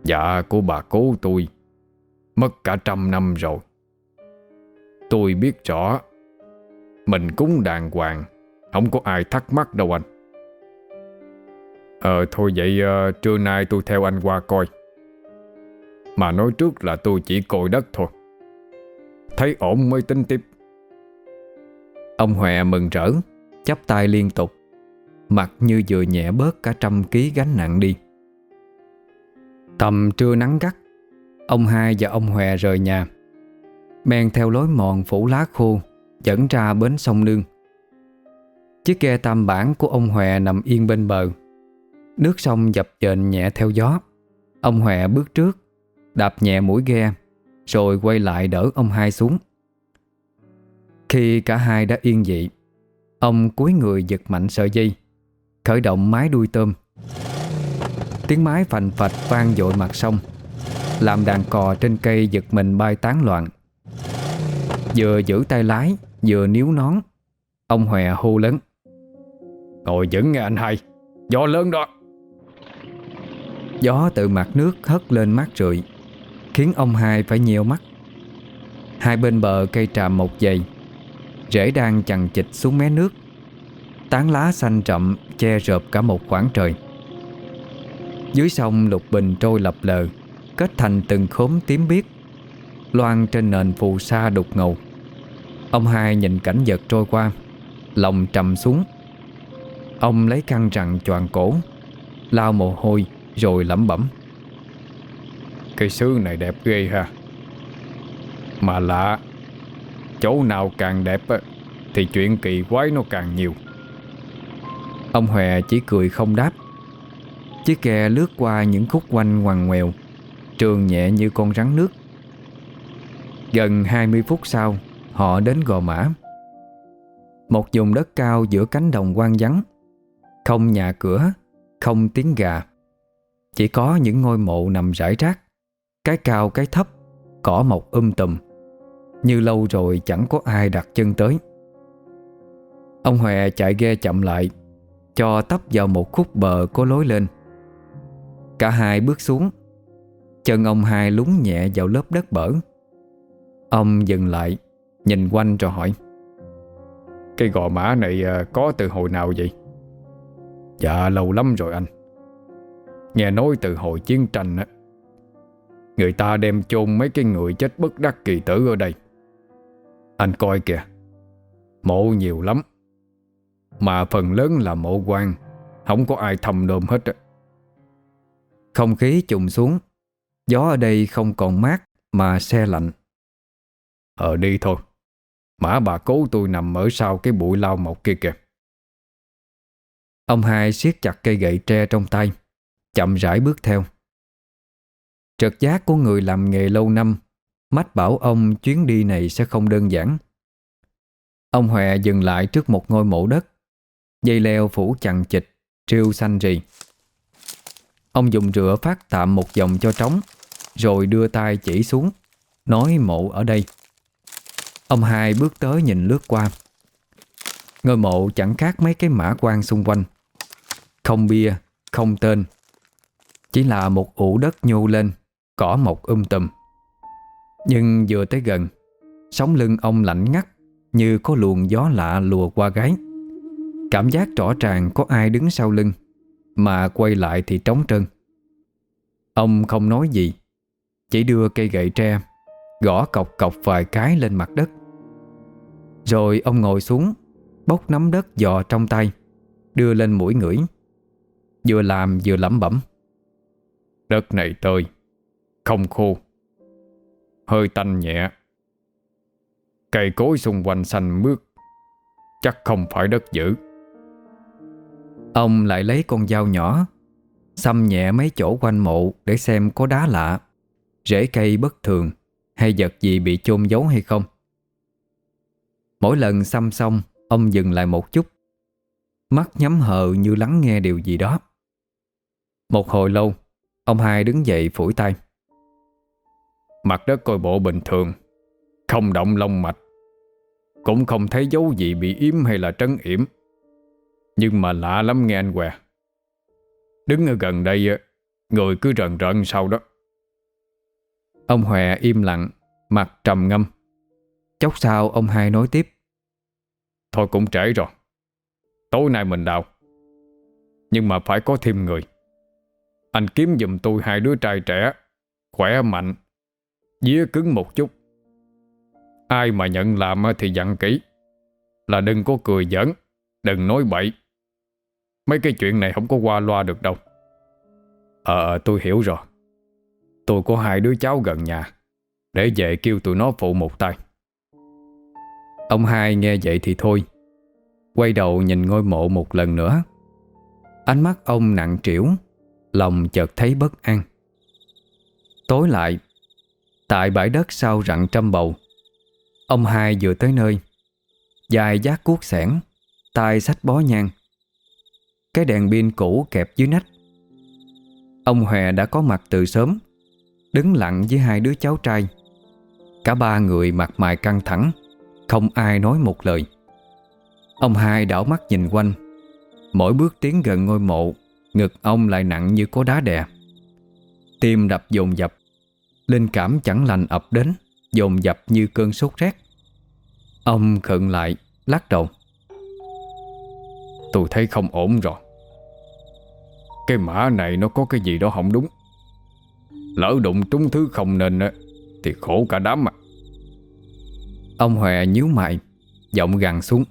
Dạ của bà cố tôi. Mất cả trăm năm rồi. Tôi biết rõ Mình cúng đàng hoàng. Không có ai thắc mắc đâu anh. Ờ thôi vậy uh, trưa nay tôi theo anh qua coi. Mà nói trước là tôi chỉ coi đất thôi. Thấy ổn mới tính tiếp. Ông Hòe mừng rỡ, chắp tay liên tục. Mặt như vừa nhẹ bớt cả trăm ký gánh nặng đi. Tầm trưa nắng gắt, Ông hai và ông Hòe rời nhà, Men theo lối mòn phủ lá khô, Dẫn ra bến sông Nương. Chiếc ghe tam bản của ông Hòe nằm yên bên bờ. Nước sông dập dềnh nhẹ theo gió. Ông Hòe bước trước Đạp nhẹ mũi ghe Rồi quay lại đỡ ông hai xuống. Khi cả hai đã yên dị Ông cúi người giật mạnh sợi dây Khởi động mái đuôi tôm. Tiếng mái phành phạch vang dội mặt sông Làm đàn cò trên cây giật mình bay tán loạn. Vừa giữ tay lái Vừa níu nón Ông Hòe hô lớn. Ngồi vững nghe anh hai Gió lớn đó. Gió từ mặt nước hất lên mát rượi Khiến ông hai phải nhiều mắt. Hai bên bờ cây tràm một dày, Rễ đang chằng chịch xuống mé nước. Tán lá xanh rậm Che rợp cả một khoảng trời. Dưới sông, lục bình trôi lập lờ, Kết thành từng khóm tím biếc Loan trên nền phù sa đục ngầu. Ông hai nhìn cảnh vật trôi qua, Lòng trầm xuống. Ông lấy khăn rằn choàng cổ Lao mồ hôi, rồi lẩm bẩm. Cây sứ này đẹp ghê ha. Mà lạ, Chỗ nào càng đẹp Thì chuyện kỳ quái nó càng nhiều. Ông Hòe chỉ cười không đáp. Chiếc ghe lướt qua những khúc quanh ngoằn ngoèo Trường nhẹ như con rắn nước. Gần 20 phút sau, Họ đến Gò Mã. Một vùng đất cao giữa cánh đồng quang vắng. Không nhà cửa, Không tiếng gà. Chỉ có những ngôi mộ nằm rải rác. Cái cao cái thấp, Cỏ mọc um tùm. Như lâu rồi chẳng có ai đặt chân tới. Ông Hòe chạy ghe chậm lại, Cho tấp vào một khúc bờ có lối lên. Cả hai bước xuống, Chân ông hai lúng nhẹ vào lớp đất bở. Ông dừng lại, Nhìn quanh rồi hỏi, Cái gò mã này à, có từ hồi nào vậy? Dạ lâu lắm rồi anh. Nghe nói từ hồi chiến tranh á Người ta đem chôn mấy cái người chết bất đắc kỳ tử ở đây. Anh coi kìa, Mộ nhiều lắm. Mà phần lớn là mộ quan, Không có ai thầm đồm hết Không khí trùng xuống, Gió ở đây không còn mát Mà xe lạnh. Ờ đi thôi. Mã bà cố tôi nằm ở sau cái bụi lau mọc kia kìa. Ông hai siết chặt cây gậy tre trong tay, Chậm rãi bước theo. Trật giác của người làm nghề lâu năm Mách bảo ông chuyến đi này sẽ không đơn giản. Ông Hòe dừng lại trước một ngôi mộ đất Dây leo phủ chằng chịch Triêu xanh rì. Ông dùng rửa phát tạm một dòng cho trống Rồi đưa tay chỉ xuống Nói mộ ở đây. Ông hai bước tới nhìn lướt qua. Ngôi mộ chẳng khác mấy cái mã quan xung quanh. Không bia, không tên Chỉ là một ủ đất nhô lên. Cỏ mọc um tùm. Nhưng vừa tới gần Sống lưng ông lạnh ngắt Như có luồng gió lạ lùa qua gái Cảm giác rõ ràng có ai đứng sau lưng, Mà quay lại thì trống trơn. Ông không nói gì, Chỉ đưa cây gậy tre, Gõ cọc cọc vài cái lên mặt đất. Rồi ông ngồi xuống, Bốc nắm đất dò trong tay, Đưa lên mũi ngửi. Vừa làm vừa lẩm bẩm. Đất này tôi không khô. Hơi tanh nhẹ. Cây cối xung quanh xanh mướt. Chắc không phải đất dữ. Ông lại lấy con dao nhỏ, Xăm nhẹ mấy chỗ quanh mộ Để xem có đá lạ, Rễ cây bất thường Hay vật gì bị chôn giấu hay không. Mỗi lần xăm xong, Ông dừng lại một chút. Mắt nhắm hờ như lắng nghe điều gì đó. Một hồi lâu, Ông hai đứng dậy phủi tay. Mặt đất coi bộ bình thường. Không động lông mạch. Cũng không thấy dấu gì bị yếm hay là trấn yểm. Nhưng mà lạ lắm nghe anh què. Đứng ở gần đây Người cứ rần rần sau đó. Ông Hòe im lặng, Mặt trầm ngâm. Chốc sau ông hai nói tiếp. Thôi cũng trễ rồi. Tối nay mình đào. Nhưng mà phải có thêm người. Anh kiếm giùm tôi hai đứa trai trẻ, Khỏe mạnh Día cứng một chút. Ai mà nhận làm thì dặn kỹ. Là đừng có cười giỡn, Đừng nói bậy. Mấy cái chuyện này không có qua loa được đâu. Ờ tôi hiểu rồi. Tôi có hai đứa cháu gần nhà. Để về kêu tụi nó phụ một tay. Ông hai nghe vậy thì thôi. Quay đầu nhìn ngôi mộ một lần nữa. Ánh mắt ông nặng trĩu, Lòng chợt thấy bất an. Tối lại Tại bãi đất sau rặng trăm bầu. Ông hai vừa tới nơi, Dài giác cuốc sẻn tay sách bó nhang. Cái đèn pin cũ kẹp dưới nách. Ông Hòe đã có mặt từ sớm, Đứng lặng với hai đứa cháu trai. Cả ba người mặt mày căng thẳng, Không ai nói một lời. Ông hai đảo mắt nhìn quanh. Mỗi bước tiến gần ngôi mộ, Ngực ông lại nặng như có đá đè. Tim đập dồn dập. Linh cảm chẳng lành ập đến, Dồn dập như cơn sốt rét. Ông khựng lại, Lắc đầu. Tôi thấy không ổn rồi. Cái mã này nó có cái gì đó không đúng. Lỡ đụng trúng thứ không nên Thì khổ cả đám mà Ông Hòe nhíu mày, Giọng gằn xuống.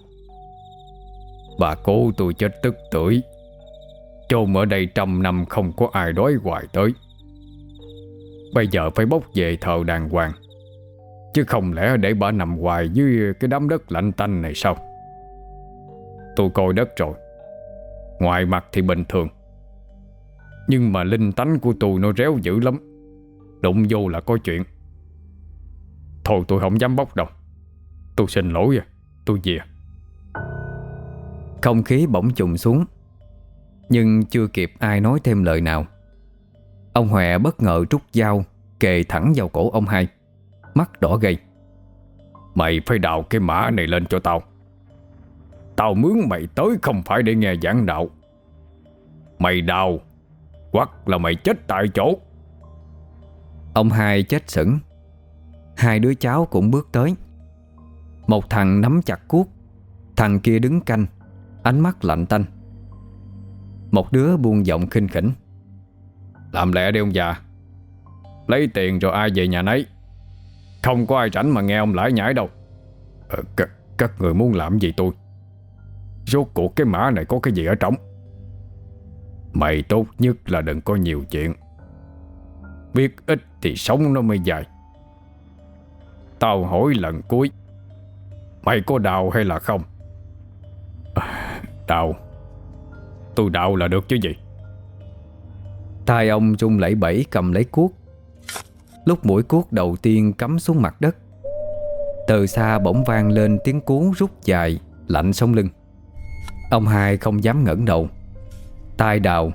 Bà cố tôi chết tức tuổi Chôn ở đây trăm năm không có ai đói hoài tới. Bây giờ phải bốc về thờ đàng hoàng. Chứ không lẽ để bà nằm hoài dưới cái đám đất lạnh tanh này sao? Tôi coi đất rồi. Ngoài mặt thì bình thường. Nhưng mà linh tánh của tôi nó réo dữ lắm. Đụng vô là có chuyện. Thôi tôi không dám bốc đâu. Tôi xin lỗi à. Tôi về. Không khí bỗng trùng xuống. Nhưng chưa kịp ai nói thêm lời nào. Ông Hòe bất ngờ rút dao Kề thẳng vào cổ ông hai. Mắt đỏ gay Mày phải đào cái mã này lên cho tao. Tao mướn mày tới không phải để nghe giảng đạo. Mày đào Hoặc là mày chết tại chỗ. Ông hai chết sững. Hai đứa cháu cũng bước tới. Một thằng nắm chặt cuốc Thằng kia đứng canh Ánh mắt lạnh tanh. Một đứa buông giọng khinh khỉnh làm lẹ đi ông già. Lấy tiền rồi ai về nhà nấy. Không có ai rảnh mà nghe ông lãi nhãi đâu. Ờ, các, các người muốn làm gì tôi? Rốt cuộc cái mã này có cái gì ở trong Mày tốt nhất là đừng có nhiều chuyện. Biết ít thì sống nó mới dài. Tao hỏi lần cuối Mày có đào hay là không? À, Đào Tôi đào là được chứ gì? Tay ông rung lẫy bẫy cầm lấy cuốc. Lúc mũi cuốc đầu tiên cắm xuống mặt đất, Từ xa bỗng vang lên tiếng cú rút dài, Lạnh sống lưng. Ông hai không dám ngẩng đầu tay đào,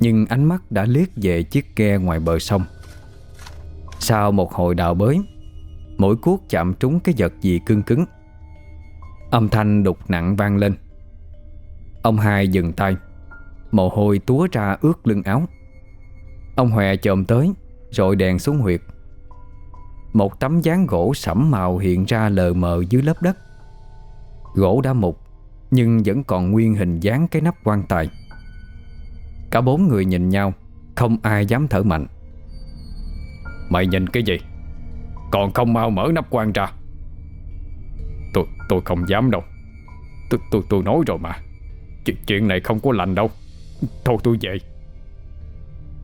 Nhưng ánh mắt đã liếc về chiếc ghe ngoài bờ sông. Sau một hồi đào bới, mũi cuốc chạm trúng cái vật gì cưng cứng. Âm thanh đục nặng vang lên. Ông hai dừng tay, Mồ hôi túa ra ướt lưng áo. Ông Hòe chồm tới Rồi đèn xuống huyệt. Một tấm dáng gỗ sẫm màu hiện ra lờ mờ dưới lớp đất. Gỗ đã mục, Nhưng vẫn còn nguyên hình dáng cái nắp quan tài. Cả bốn người nhìn nhau, Không ai dám thở mạnh. Mày nhìn cái gì? Còn không mau mở nắp quan ra. Tôi tôi không dám đâu. Tôi tôi tôi nói rồi mà. Chuyện Chuyện này không có lành đâu. Thôi tôi vậy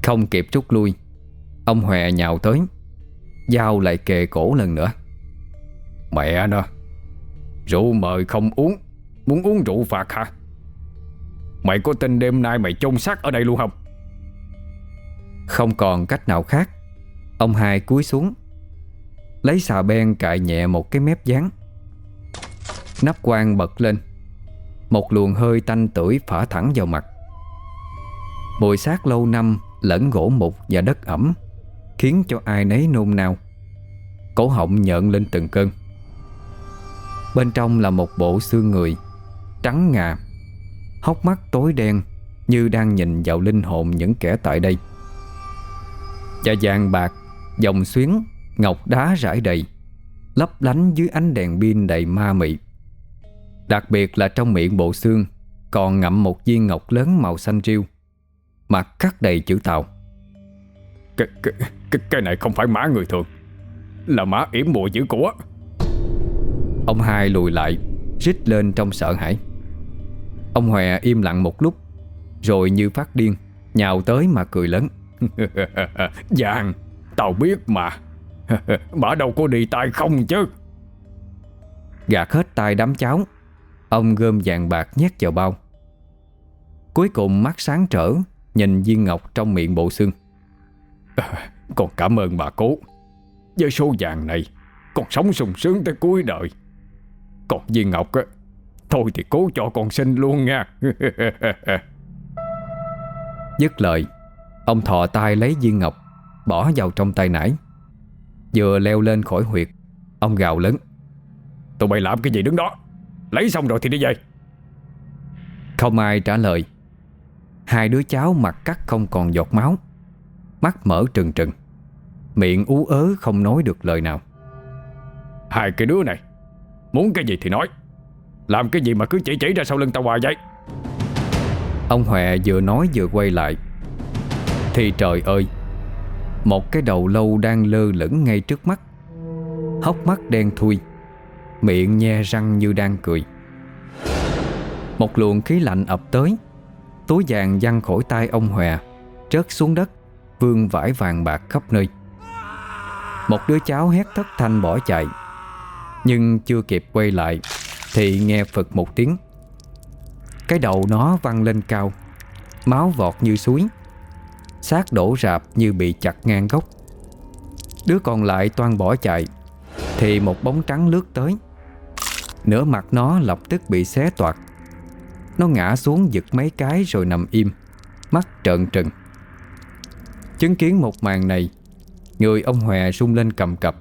không kịp rút lui. Ông Hòe nhào tới Dao lại kề cổ lần nữa. Mẹ nó, Rượu mời không uống, Muốn uống rượu phạt hả? Mày có tin đêm nay mày chôn xác ở đây luôn không? Không còn cách nào khác, Ông hai cúi xuống, Lấy xà ben cạy nhẹ một cái mép dán, Nắp quan bật lên. Một luồng hơi tanh tưởi phả thẳng vào mặt. Mùi xác lâu năm lẫn gỗ mục và đất ẩm, Khiến cho ai nấy nôn nao. Cổ họng nhợn lên từng cơn. Bên trong là một bộ xương người, Trắng ngà, Hốc mắt tối đen Như đang nhìn vào linh hồn những kẻ tại đây. Và vàng bạc, Dòng xuyến, Ngọc đá rải đầy, Lấp lánh dưới ánh đèn pin đầy ma mị. Đặc biệt là trong miệng bộ xương Còn ngậm một viên ngọc lớn màu xanh riêu. Mặt khắc đầy chữ tàu. Cái, cái, cái, cái này không phải mã người thường Là mã yểm mùa dữ của. Ông hai lùi lại Rít lên trong sợ hãi. Ông Hòe im lặng một lúc Rồi như phát điên Nhào tới mà cười lớn. (laughs) Giang Tao biết mà. (laughs) Bà đâu có đi tay không chứ. Gạt hết tay đám cháo Ông gom vàng bạc nhét vào bao. Cuối cùng mắt sáng trở Nhìn viên ngọc trong miệng bộ xương. À, Con cảm ơn bà cố. Với số vàng này Con sống sung sướng tới cuối đời. Còn viên ngọc á Thôi thì cố cho con sinh luôn nha. (laughs) Dứt lời Ông thò tay lấy viên ngọc Bỏ vào trong tay nải. Vừa leo lên khỏi huyệt Ông gào lớn. Tụi bay làm cái gì đứng đó? Lấy xong rồi thì đi về. Không ai trả lời. Hai đứa cháu mặt cắt không còn giọt máu. Mắt mở trừng trừng. Miệng ú ớ không nói được lời nào. Hai cái đứa này Muốn cái gì thì nói. Làm cái gì mà cứ chỉ chỉ ra sau lưng tao hoài vậy? Ông Hòe vừa nói vừa quay lại. Thì trời ơi Một cái đầu lâu đang lơ lửng ngay trước mắt. Hốc mắt đen thui Miệng nhe răng như đang cười. Một luồng khí lạnh ập tới Túi vàng văng khỏi tay ông Hòe, Trớt xuống đất, Vương vải vàng bạc khắp nơi. Một đứa cháu hét thất thanh bỏ chạy, Nhưng chưa kịp quay lại Thì nghe phật một tiếng. Cái đầu nó văng lên cao, Máu vọt như suối, xác đổ rạp như bị chặt ngang gốc. Đứa còn lại toan bỏ chạy, Thì một bóng trắng lướt tới. Nửa mặt nó lập tức bị xé toạc nó ngã xuống giật mấy cái rồi nằm im Mắt trợn trừng. Chứng kiến một màn này Người ông Hòe rung lên cầm cập.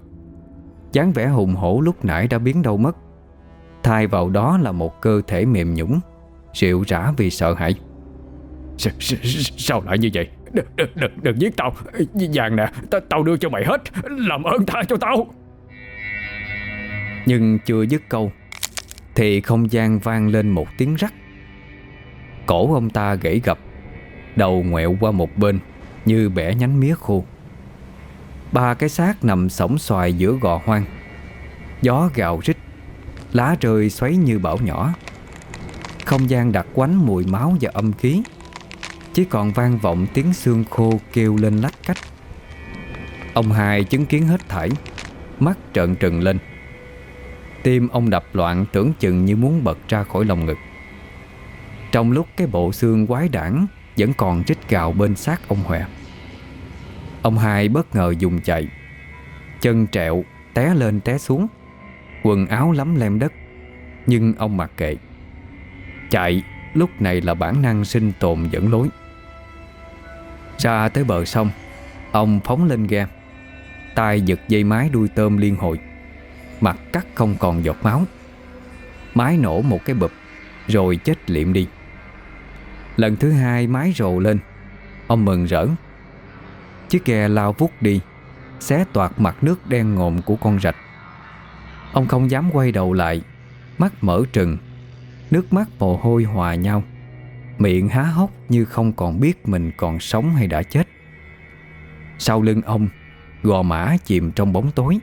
Dáng vẻ hùng hổ lúc nãy đã biến đâu mất. Thay vào đó là một cơ thể mềm nhũng Rượu rã vì sợ hãi. S Sao lại như vậy? Đừng, đừng, đừng, đừng giết tao. Vàng nè Tao đưa cho mày hết. Làm ơn tha cho tao. Nhưng chưa dứt câu Thì không gian vang lên một tiếng rắc Cổ ông ta gãy gập, Đầu ngoẹo qua một bên Như bẻ nhánh mía khô. Ba cái xác nằm sổng xoài giữa gò hoang, Gió gào rít, Lá rơi xoáy như bão nhỏ. Không gian đặc quánh mùi máu và âm khí, Chỉ còn vang vọng tiếng xương khô kêu lên lách cách. Ông hai chứng kiến hết thảy, Mắt trợn trừng lên. Tim ông đập loạn tưởng chừng như muốn bật ra khỏi lòng ngực. Trong lúc cái bộ xương quái đản, Vẫn còn rít gào bên xác ông Huệ Ông hai bất ngờ dùng chạy. Chân trẹo, Té lên té xuống. Quần áo lắm lem đất, Nhưng ông mặc kệ. Chạy, lúc này là bản năng sinh tồn dẫn lối. Ra tới bờ sông, Ông phóng lên ghe. Tay giật dây mái đuôi tôm liên hồi. Mặt cắt không còn giọt máu. Mái nổ một cái bụp, Rồi chết liệm đi. Lần thứ hai mái rồ lên. Ông mừng rỡ. Chiếc ghe lao vút đi, Xé toạc mặt nước đen ngộm của con rạch. Ông không dám quay đầu lại, Mắt mở trừng, Nước mắt mồ hôi hòa nhau. Miệng há hốc như không còn biết Mình còn sống hay đã chết. Sau lưng ông, Gò mã chìm trong bóng tối.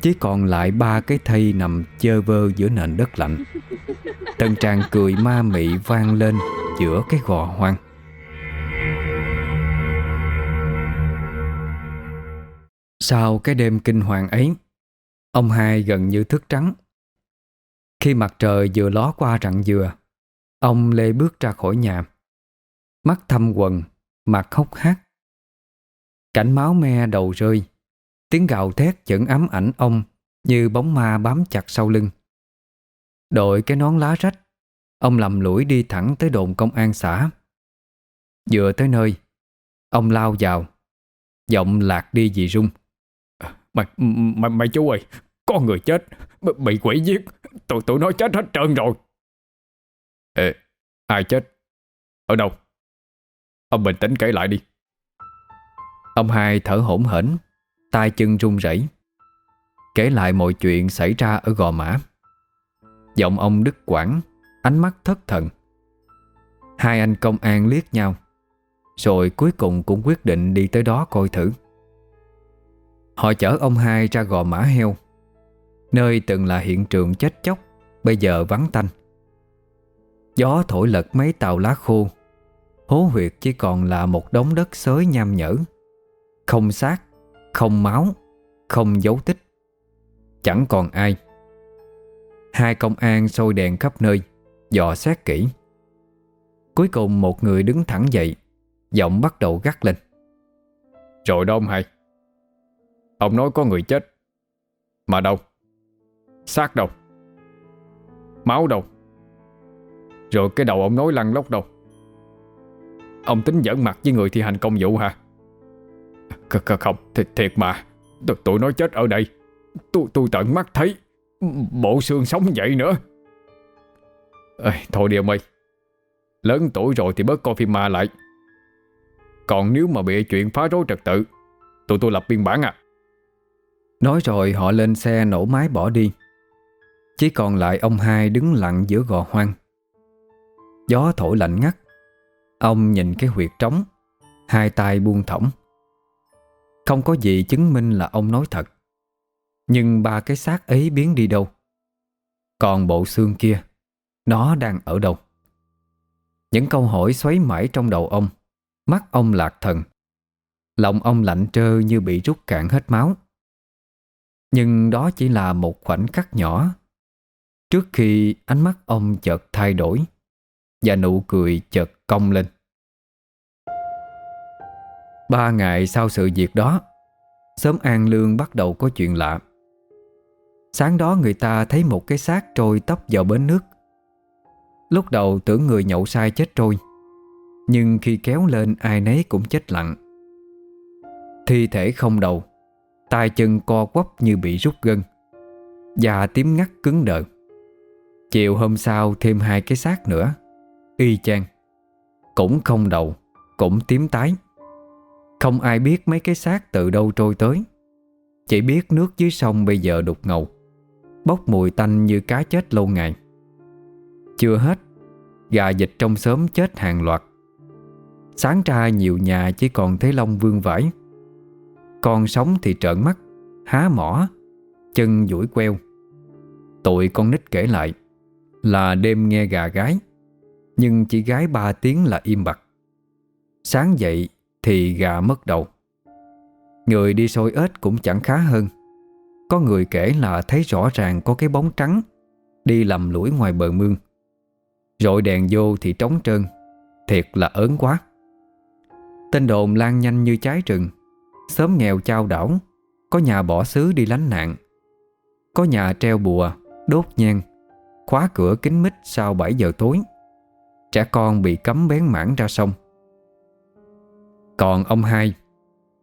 Chỉ còn lại ba cái thây nằm chơ vơ giữa nền đất lạnh. Tân trang cười ma mị vang lên. Giữa cái gò hoang. Sau cái đêm kinh hoàng ấy, Ông hai gần như thức trắng. Khi mặt trời vừa ló qua rặng dừa, Ông lê bước ra khỏi nhà. Mắt thâm quần Mặt khóc hát Cảnh máu me đầu rơi, Tiếng gào thét vẫn ám ảnh ông Như bóng ma bám chặt sau lưng. Đội cái nón lá rách Ông lầm lũi đi thẳng tới đồn công an xã. Vừa tới nơi Ông lao vào Giọng lạc đi dị rung. Mày, mày, mày chú ơi Có người chết Bị quỷ giết Tụi tụi nó chết hết trơn rồi. Ê, ai chết? Ở đâu? Ông bình tĩnh kể lại đi. Ông hai thở hổn hển tay chân run rẩy. Kể lại mọi chuyện xảy ra ở Gò Mã. Giọng ông đứt quãng Ánh mắt thất thần. Hai anh công an liếc nhau, Rồi cuối cùng cũng quyết định đi tới đó coi thử. Họ chở ông hai ra gò mã heo, Nơi từng là hiện trường chết chóc, Bây giờ vắng tanh. Gió thổi lật mấy tàu lá khô, Hố huyệt chỉ còn là một đống đất xới nham nhở. Không xác, Không máu, Không dấu tích, Chẳng còn ai. Hai công an sôi đèn khắp nơi. Dò xét kỹ. Cuối cùng một người đứng thẳng dậy Giọng bắt đầu gắt lên. Rồi đó ông hai Ông nói có người chết Mà đâu? Xác đâu? Máu đâu? Rồi cái đầu ông nói lăn lóc đâu? Ông tính giỡn mặt với người thi hành công vụ hả? Không thiệt, thiệt mà Tụi nói chết ở đây. Tôi tôi tận mắt thấy Bộ xương sống vậy nữa. Ê, Thôi đi ông ơi. Lớn tuổi rồi thì bớt coi phim ma lại. Còn nếu mà bị chuyện phá rối trật tự Tụi tôi lập biên bản à. Nói rồi họ lên xe nổ máy bỏ đi. Chỉ còn lại ông hai đứng lặng giữa gò hoang. Gió thổi lạnh ngắt. Ông nhìn cái huyệt trống Hai tay buông thõng. Không có gì chứng minh là ông nói thật. Nhưng ba cái xác ấy biến đi đâu? Còn bộ xương kia. Nó đang ở đâu? Những câu hỏi xoáy mãi trong đầu ông. Mắt ông lạc thần. Lòng ông lạnh trơ như bị rút cạn hết máu. Nhưng đó chỉ là một khoảnh khắc nhỏ. Trước khi ánh mắt ông chợt thay đổi, Và nụ cười chợt cong lên. Ba ngày sau sự việc đó, Sớm An Lương bắt đầu có chuyện lạ. Sáng đó người ta thấy một cái xác trôi tấp vào bến nước. Lúc đầu tưởng người nhậu sai chết trôi, Nhưng khi kéo lên ai nấy cũng chết lặng. Thi thể không đầu, tay chân co quắp như bị rút gân, Da tím ngắt cứng đờ. Chiều hôm sau thêm hai cái xác nữa, Y chang. Cũng không đầu, Cũng tím tái. Không ai biết mấy cái xác từ đâu trôi tới. Chỉ biết nước dưới sông bây giờ đục ngầu, Bốc mùi tanh như cá chết lâu ngày. Chưa hết. Gà dịch trong xóm chết hàng loạt. Sáng ra nhiều nhà chỉ còn thấy lông vương vải Con sống thì trợn mắt, Há mỏ, Chân duỗi queo. Tụi con nít kể lại, Là đêm nghe gà gái, Nhưng chỉ gái ba tiếng là im bặt. Sáng dậy thì gà mất đầu. Người đi sôi ếch cũng chẳng khá hơn. Có người kể là thấy rõ ràng có cái bóng trắng, Đi lầm lũi ngoài bờ mương. Rồi đèn vô thì trống trơn, Thiệt là ớn quá. Tên đồn lan nhanh như trái rừng. Sớm nghèo trao đảo, Có nhà bỏ xứ đi lánh nạn. Có nhà treo bùa, Đốt nhang, Khóa cửa kính mít sau 7 giờ tối. Trẻ con bị cấm bén mảng ra sông. Còn ông hai,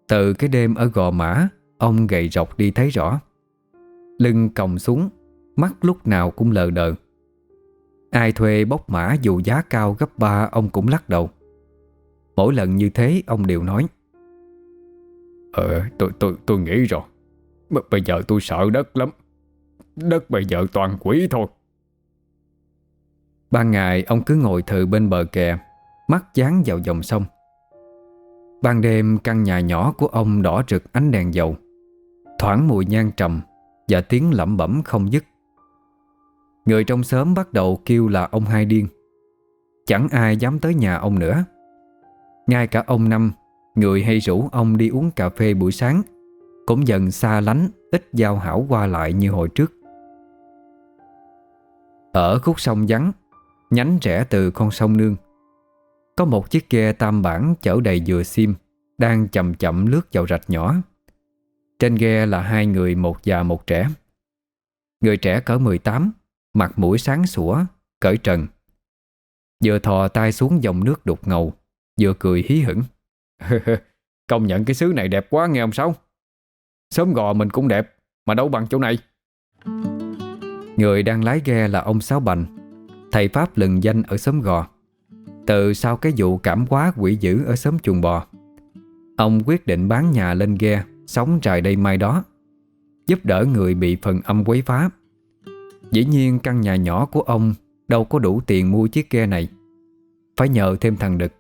Từ cái đêm ở Gò Mã, Ông gầy rọc đi thấy rõ. Lưng còng xuống, Mắt lúc nào cũng lờ đờ. Ai thuê bốc mã dù giá cao gấp ba Ông cũng lắc đầu. Mỗi lần như thế ông đều nói Ờ tôi, tôi, tôi nghĩ rồi. B Bây giờ tôi sợ đất lắm. Đất bây giờ toàn quỷ thôi. Ban ngày ông cứ ngồi thừ bên bờ kè Mắt dán vào dòng sông. Ban đêm căn nhà nhỏ của ông đỏ rực ánh đèn dầu. Thoảng mùi nhang trầm Và tiếng lẩm bẩm không dứt. Người trong xóm bắt đầu kêu là ông hai điên. Chẳng ai dám tới nhà ông nữa. Ngay cả ông Năm, Người hay rủ ông đi uống cà phê buổi sáng, Cũng dần xa lánh, Ít giao hảo qua lại như hồi trước. Ở khúc sông vắng, Nhánh rẽ từ con sông Nương, Có một chiếc ghe tam bản chở đầy dừa sim Đang chậm chậm lướt vào rạch nhỏ. Trên ghe là hai người, một già, một trẻ. Người trẻ cỡ 18 Mặt mũi sáng sủa, Cởi trần. Vừa thò tay xuống dòng nước đục ngầu, Vừa cười hí hửng. (laughs) Công nhận cái xứ này đẹp quá nghe ông Sáu. Sớm gò mình cũng đẹp, Mà đâu bằng chỗ này. Người đang lái ghe là ông Sáu Bành. Thầy Pháp lừng danh ở xóm gò. Từ sau cái vụ cảm quá quỷ dữ Ở xóm chuồng bò, Ông quyết định bán nhà lên ghe, Sống trời đây mai đó, Giúp đỡ người bị phần âm quấy phá. Dĩ nhiên căn nhà nhỏ của ông Đâu có đủ tiền mua chiếc ghe này. Phải nhờ thêm thằng Đực.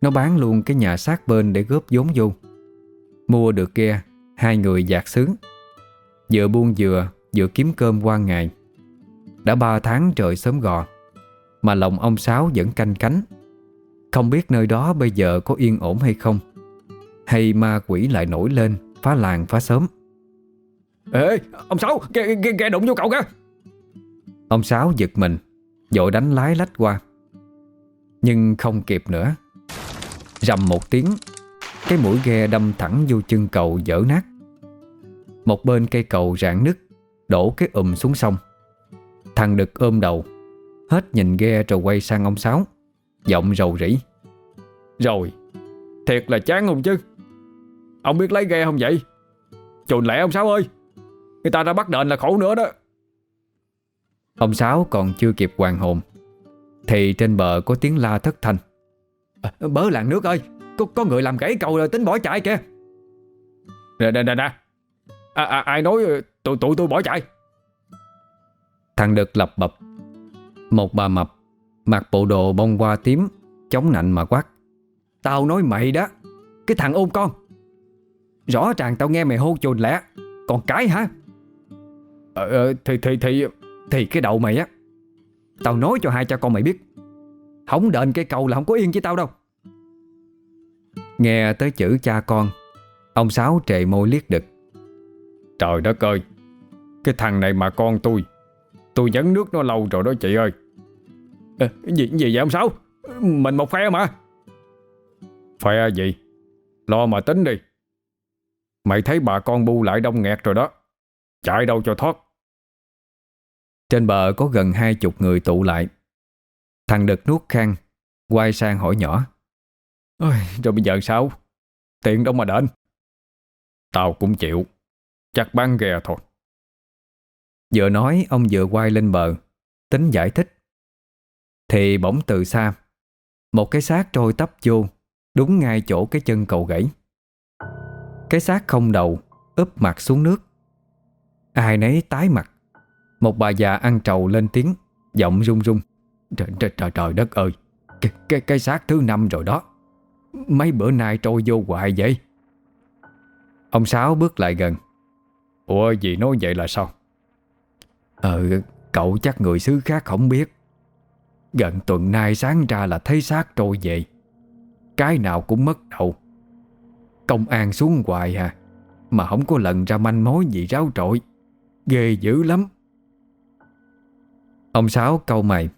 Nó bán luôn cái nhà sát bên để góp vốn vô. Mua được ghe Hai người dạt sướng. Vừa buôn dừa Vừa kiếm cơm qua ngày. Đã ba tháng trời sớm gò Mà lòng ông Sáu vẫn canh cánh. Không biết nơi đó bây giờ có yên ổn hay không Hay ma quỷ lại nổi lên Phá làng phá sớm Ê ông Sáu Kẻ, ghe, ghe đụng vô cậu kìa. Ông Sáu giật mình Dội đánh lái lách qua. Nhưng không kịp nữa. Rầm một tiếng, Cái mũi ghe đâm thẳng vô chân cầu dở nát. Một bên cây cầu rạn nứt, Đổ cái ụm xuống sông. Thằng Đực ôm đầu, Hết nhìn ghe rồi quay sang ông Sáu, Giọng rầu rĩ. Rồi, Thiệt là chán không chứ. Ông biết lấy ghe không vậy? Chồn lẹ ông Sáu ơi, Người ta đã bắt đền là khổ nữa đó. Ông Sáu còn chưa kịp hoàn hồn Thì trên bờ có tiếng la thất thanh. À, Bớ làng nước ơi có, có người làm gãy cầu rồi tính bỏ chạy kìa. Nè nè nè nè. À, à, Ai nói ờ, tụi tụi tôi bỏ chạy? Thằng Đực lập bập. Một bà mập Mặc bộ đồ bông hoa tím Chống nạnh mà quát. Tao nói mày đó Cái thằng ôn con. Rõ ràng tao nghe mày hô chồn lẹ Còn cái hả? Ờ, ờ, Thì thì thì thì cái đầu mày á Tao nói cho hai cha con mày biết. Không đền cây cầu là không có yên với tao đâu. Nghe tới chữ cha con Ông Sáu trề môi liếc đực. Trời đất ơi Cái thằng này mà con tôi Tôi dẫn nước nó lâu rồi đó chị ơi. À, Gì gì vậy ông Sáu? Mình một phe mà. Phe gì? Lo mà tính đi. Mày thấy bà con bu lại đông nghẹt rồi đó. Chạy đâu cho thoát trên bờ có gần hai chục người tụ lại. Thằng đực nuốt khăn Quay sang hỏi nhỏ. Ôi, Rồi bây giờ sao? Tiền đâu mà đền? Tao cũng chịu Chắc bán ghe thôi. Vừa nói ông vừa quay lên bờ Tính giải thích. Thì bỗng từ xa Một cái xác trôi tấp vô Đúng ngay chỗ cái chân cầu gãy. Cái xác không đầu úp mặt xuống nước. Ai nấy tái mặt. Một bà già ăn trầu lên tiếng Giọng run run. Trời, trời, trời, trời đất ơi cái, cái, cái xác thứ năm rồi đó. Mấy bữa nay trôi vô hoài vậy? Ông Sáu bước lại gần. Ủa gì nói vậy là sao? Ờ cậu chắc người xứ khác không biết. Gần tuần nay sáng ra là thấy xác trôi về. Cái nào cũng mất đầu. Công an xuống hoài à Mà không có lần ra manh mối gì ráo trội. Ghê dữ lắm. Ông Sáu câu mày,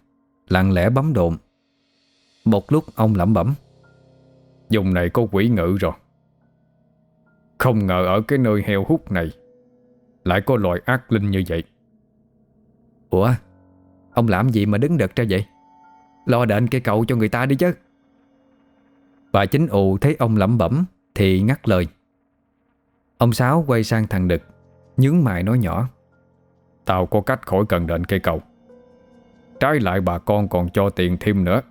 Lặng lẽ bấm đồn. Một lúc ông lẩm bẩm, Dùng này có quỷ ngự rồi. Không ngờ ở cái nơi heo hút này Lại có loại ác linh như vậy. Ủa, Ông làm gì mà đứng đợt ra vậy? Lo đền cây cầu cho người ta đi chứ. Bà chính ù thấy ông lẩm bẩm Thì ngắt lời. Ông Sáu quay sang thằng Đực, Nhướng mày nói nhỏ, Tao có cách khỏi cần đền cây cầu. Trái lại bà con còn cho tiền thêm nữa.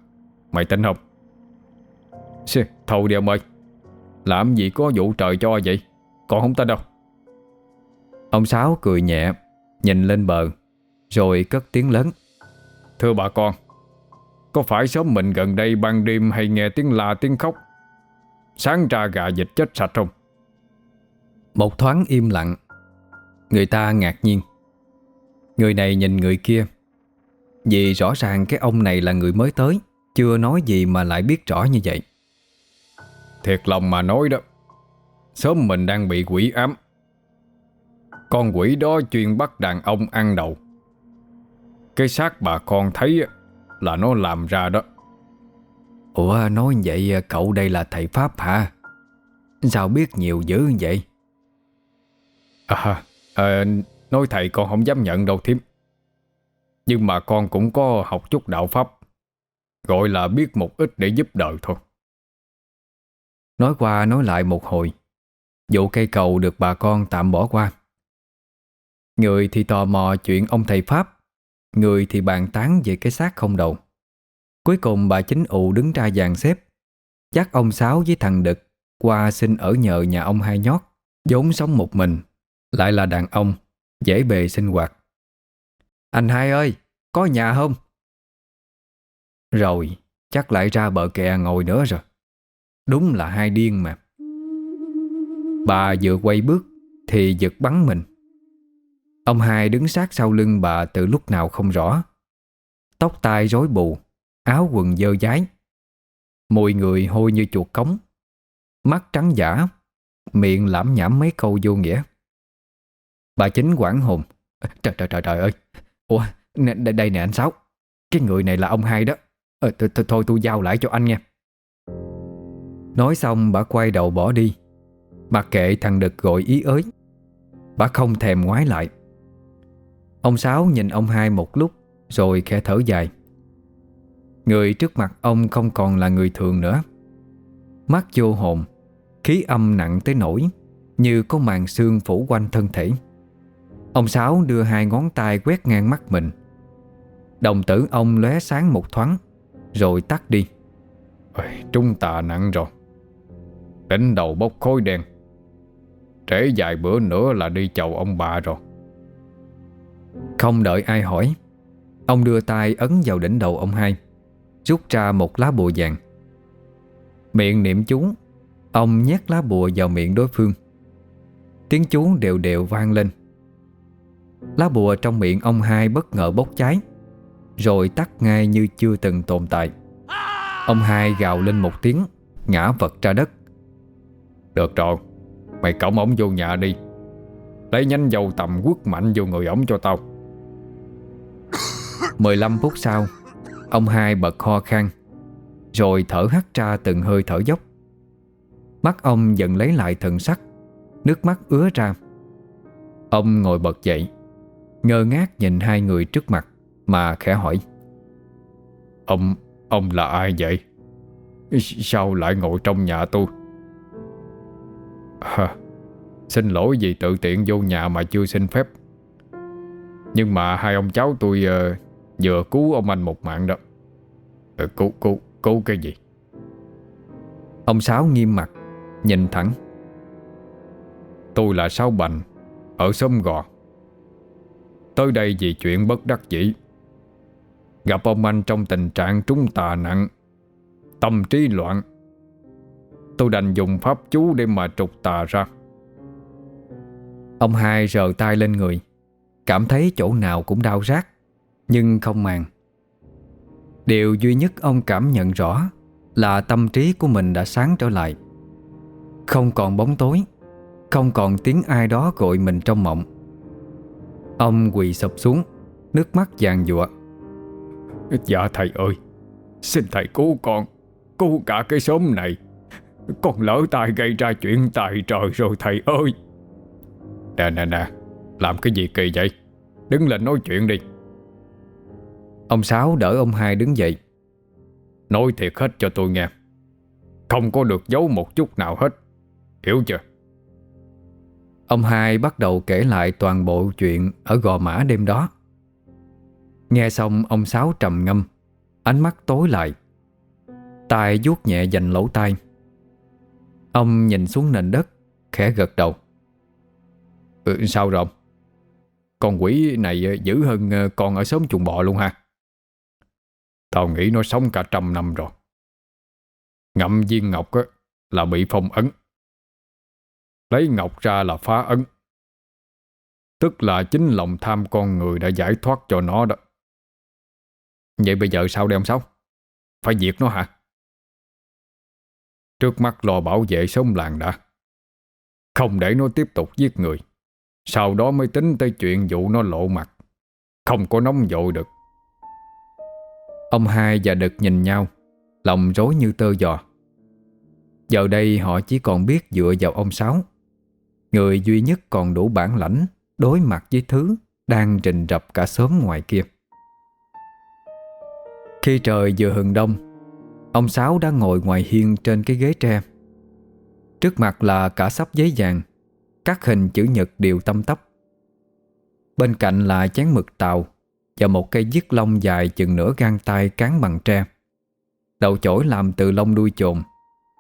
Mày tin không? Xì, Thôi đi ông ơi. Làm gì có vụ trời cho vậy? Còn không tin đâu. Ông Sáu cười nhẹ Nhìn lên bờ Rồi cất tiếng lớn. Thưa bà con Có phải xóm mình gần đây ban đêm Hay nghe tiếng la tiếng khóc? Sáng ra gà dịch chết sạch không? Một thoáng im lặng. Người ta ngạc nhiên. Người này nhìn người kia Vì rõ ràng cái ông này là người mới tới Chưa nói gì mà lại biết rõ như vậy. Thiệt lòng mà nói đó Sớm mình đang bị quỷ ám. Con quỷ đó chuyên bắt đàn ông ăn đầu. Cái xác bà con thấy Là nó làm ra đó. Ủa nói vậy cậu đây là thầy Pháp hả? Sao biết nhiều dữ vậy? À, à Nói thầy con không dám nhận đâu thím nhưng mà con cũng có học chút đạo Pháp, Gọi là biết một ít để giúp đời thôi. Nói qua nói lại một hồi, Vụ cây cầu được bà con tạm bỏ qua. Người thì tò mò chuyện ông thầy Pháp, Người thì bàn tán về cái xác không đầu. Cuối cùng bà chính ụ đứng ra dàn xếp, Dắt ông Sáu với thằng Đực Qua xin ở nhờ nhà ông hai nhót vốn sống một mình, Lại là đàn ông, Dễ bề sinh hoạt. Anh hai ơi, Có nhà không? Rồi, Chắc lại ra bờ kè ngồi nữa rồi. Đúng là hai điên mà. Bà vừa quay bước, Thì giật bắn mình. Ông hai đứng sát sau lưng bà từ lúc nào không rõ. Tóc tai rối bù, Áo quần dơ dái. Mùi người hôi như chuột cống. Mắt trắng giả, Miệng lãm nhảm mấy câu vô nghĩa. Bà chính quảng hồn. Trời trời trời trời ơi. Ủa đây, đây nè anh Sáu. Cái người này là ông hai đó. Ờ, th th Thôi tôi giao lại cho anh nha. Nói xong bà quay đầu bỏ đi. Mặc kệ thằng Đực gọi ý ới. Bà không thèm ngoái lại. Ông Sáu nhìn ông hai một lúc Rồi khẽ thở dài. Người trước mặt ông không còn là người thường nữa. Mắt vô hồn Khí âm nặng tới nỗi Như có màn xương phủ quanh thân thể. Ông Sáu đưa hai ngón tay quét ngang mắt mình. Đồng tử ông lóe sáng một thoáng Rồi tắt đi. Ôi, Trung tà nặng rồi. Đỉnh đầu bốc khối đen. Trễ dài bữa nữa là đi chầu ông bà rồi. Không đợi ai hỏi Ông đưa tay ấn vào đỉnh đầu ông hai Rút ra một lá bùa vàng. Miệng niệm chú Ông nhét lá bùa vào miệng đối phương. Tiếng chú đều đều vang lên Lá bùa trong miệng ông hai bất ngờ bốc cháy, Rồi tắt ngay như chưa từng tồn tại. Ông hai gào lên một tiếng, Ngã vật ra đất. Được rồi, Mày cõng ổng vô nhà đi. Lấy nhánh dầu tầm quất mạnh vô người ổng cho tao. 15 phút sau, Ông hai bật ho khan, Rồi thở hắt ra từng hơi thở dốc. Mắt ông dần lấy lại thần sắc, Nước mắt ứa ra. Ông ngồi bật dậy. Ngơ ngác nhìn hai người trước mặt Mà khẽ hỏi Ông, ông là ai vậy? Sao lại ngồi trong nhà tôi? À, xin lỗi vì tự tiện vô nhà mà chưa xin phép Nhưng mà hai ông cháu tôi uh, vừa cứu ông anh một mạng đó uh, Cứu, cứu, cứu cái gì? Ông Sáu nghiêm mặt Nhìn thẳng Tôi là Sáu Bành Ở xóm Gò Tới đây vì chuyện bất đắc dĩ. Gặp ông anh trong tình trạng trúng tà nặng, Tâm trí loạn. Tôi đành dùng pháp chú để mà trục tà ra. Ông hai rờ tay lên người, Cảm thấy chỗ nào cũng đau rát, Nhưng không màng. Điều duy nhất ông cảm nhận rõ Là tâm trí của mình đã sáng trở lại. Không còn bóng tối, Không còn tiếng ai đó gọi mình trong mộng. Ông quỳ sụp xuống Nước mắt vàng dụa Dạ thầy ơi Xin thầy cứu con Cứu cả cái xóm này. Con lỡ tay gây ra chuyện tài trời rồi thầy ơi. Nè nè nè Làm cái gì kỳ vậy? Đứng lên nói chuyện đi. Ông Sáu đỡ ông hai đứng dậy. Nói thiệt hết cho tôi nghe. Không có được giấu một chút nào hết. Hiểu chưa Ông hai bắt đầu kể lại toàn bộ chuyện Ở Gò Mã đêm đó. Nghe xong ông Sáu trầm ngâm Ánh mắt tối lại. Tay vuốt nhẹ dành lỗ tai. Ông nhìn xuống nền đất Khẽ gật đầu. Ừ, Sao rồi Con quỷ này dữ hơn ờ, con ở xóm chuồng bò luôn ha Tao nghĩ nó sống cả trăm năm rồi. Ngậm viên ngọc là bị phong ấn. Lấy ngọc ra là phá ấn. Tức là chính lòng tham con người đã giải thoát cho nó đó. Vậy bây giờ sao đây ông Sáu? Phải diệt nó hả? Trước mắt lo bảo vệ sống làng đã. Không để nó tiếp tục giết người. Sau đó mới tính tới chuyện vụ nó lộ mặt. Không có nóng vội được. Ông hai và Đực nhìn nhau, Lòng rối như tơ giò. Giờ đây họ chỉ còn biết dựa vào ông Sáu. Người duy nhất còn đủ bản lãnh, Đối mặt với thứ Đang rình rập cả xóm ngoài kia. Khi trời vừa hừng đông, Ông Sáu đã ngồi ngoài hiên trên cái ghế tre. Trước mặt là cả sắp giấy vàng, Các hình chữ nhật đều tâm tấp Bên cạnh là chén mực tàu Và một cây dứt lông dài chừng nửa gang tay cán bằng tre. Đầu chổi làm từ lông đuôi chồn,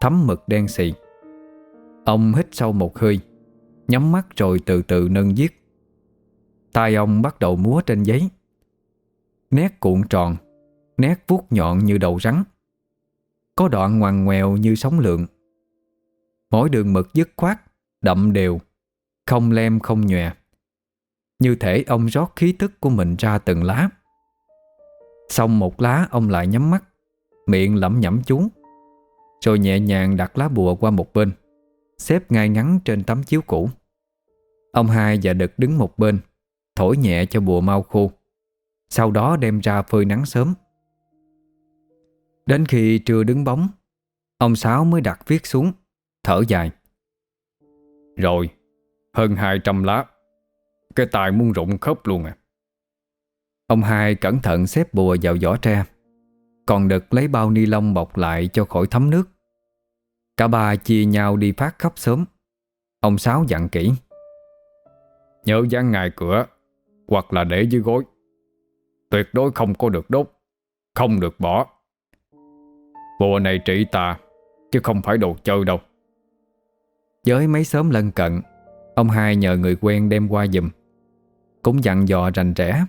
Thấm mực đen xì. Ông hít sâu một hơi Nhắm mắt rồi từ từ nâng viết. Tay ông bắt đầu múa trên giấy. Nét cuộn tròn, Nét vuốt nhọn như đầu rắn. Có đoạn ngoằn ngoèo như sóng lượng. Mỗi đường mực dứt khoát, Đậm đều, Không lem không nhòe. Như thể ông rót khí tức của mình ra từng lá. Xong một lá, ông lại nhắm mắt, Miệng lẩm nhẩm chú, Rồi nhẹ nhàng đặt lá bùa qua một bên, Xếp ngay ngắn trên tấm chiếu cũ. Ông hai và Đực đứng một bên Thổi nhẹ cho bùa mau khô Sau đó đem ra phơi nắng sớm. Đến khi trưa đứng bóng Ông Sáu mới đặt viết xuống Thở dài. Rồi Hơn 200 lá Cái tài muốn rụng khớp luôn à. Ông hai cẩn thận xếp bùa vào vỏ tre Còn đực lấy bao ni lông bọc lại cho khỏi thấm nước. Cả ba chia nhau đi phát khắp sớm Ông Sáu dặn kỹ Nhớ dán ngài cửa, Hoặc là để dưới gối. Tuyệt đối không có được đốt, Không được bỏ. Bùa này trị tà, Chứ không phải đồ chơi đâu. Với mấy sớm lân cận, Ông hai nhờ người quen đem qua giùm. Cũng dặn dò rành rẽ,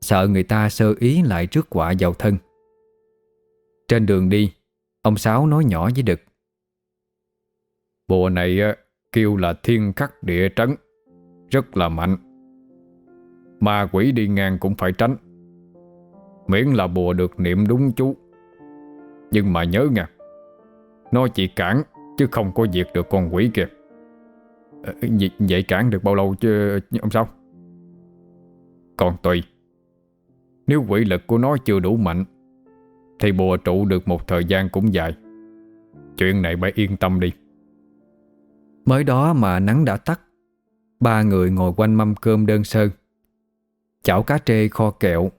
Sợ người ta sơ ý lại trước quả vào thân. Trên đường đi, Ông Sáu nói nhỏ với Đực. Bùa này kêu là thiên khắc địa trấn. Rất là mạnh. Ma quỷ đi ngang cũng phải tránh. Miễn là bùa được niệm đúng chú. Nhưng mà nhớ nha, Nó chỉ cản Chứ không có diệt được con quỷ kìa. Ờ, vậy cản được bao lâu chứ, ông sao Còn tùy. Nếu quỷ lực của nó chưa đủ mạnh, Thì bùa trụ được một thời gian cũng dài. Chuyện này phải yên tâm đi. Mới đó mà nắng đã tắt Ba người ngồi quanh mâm cơm đơn sơ. Chảo cá trê kho kẹo,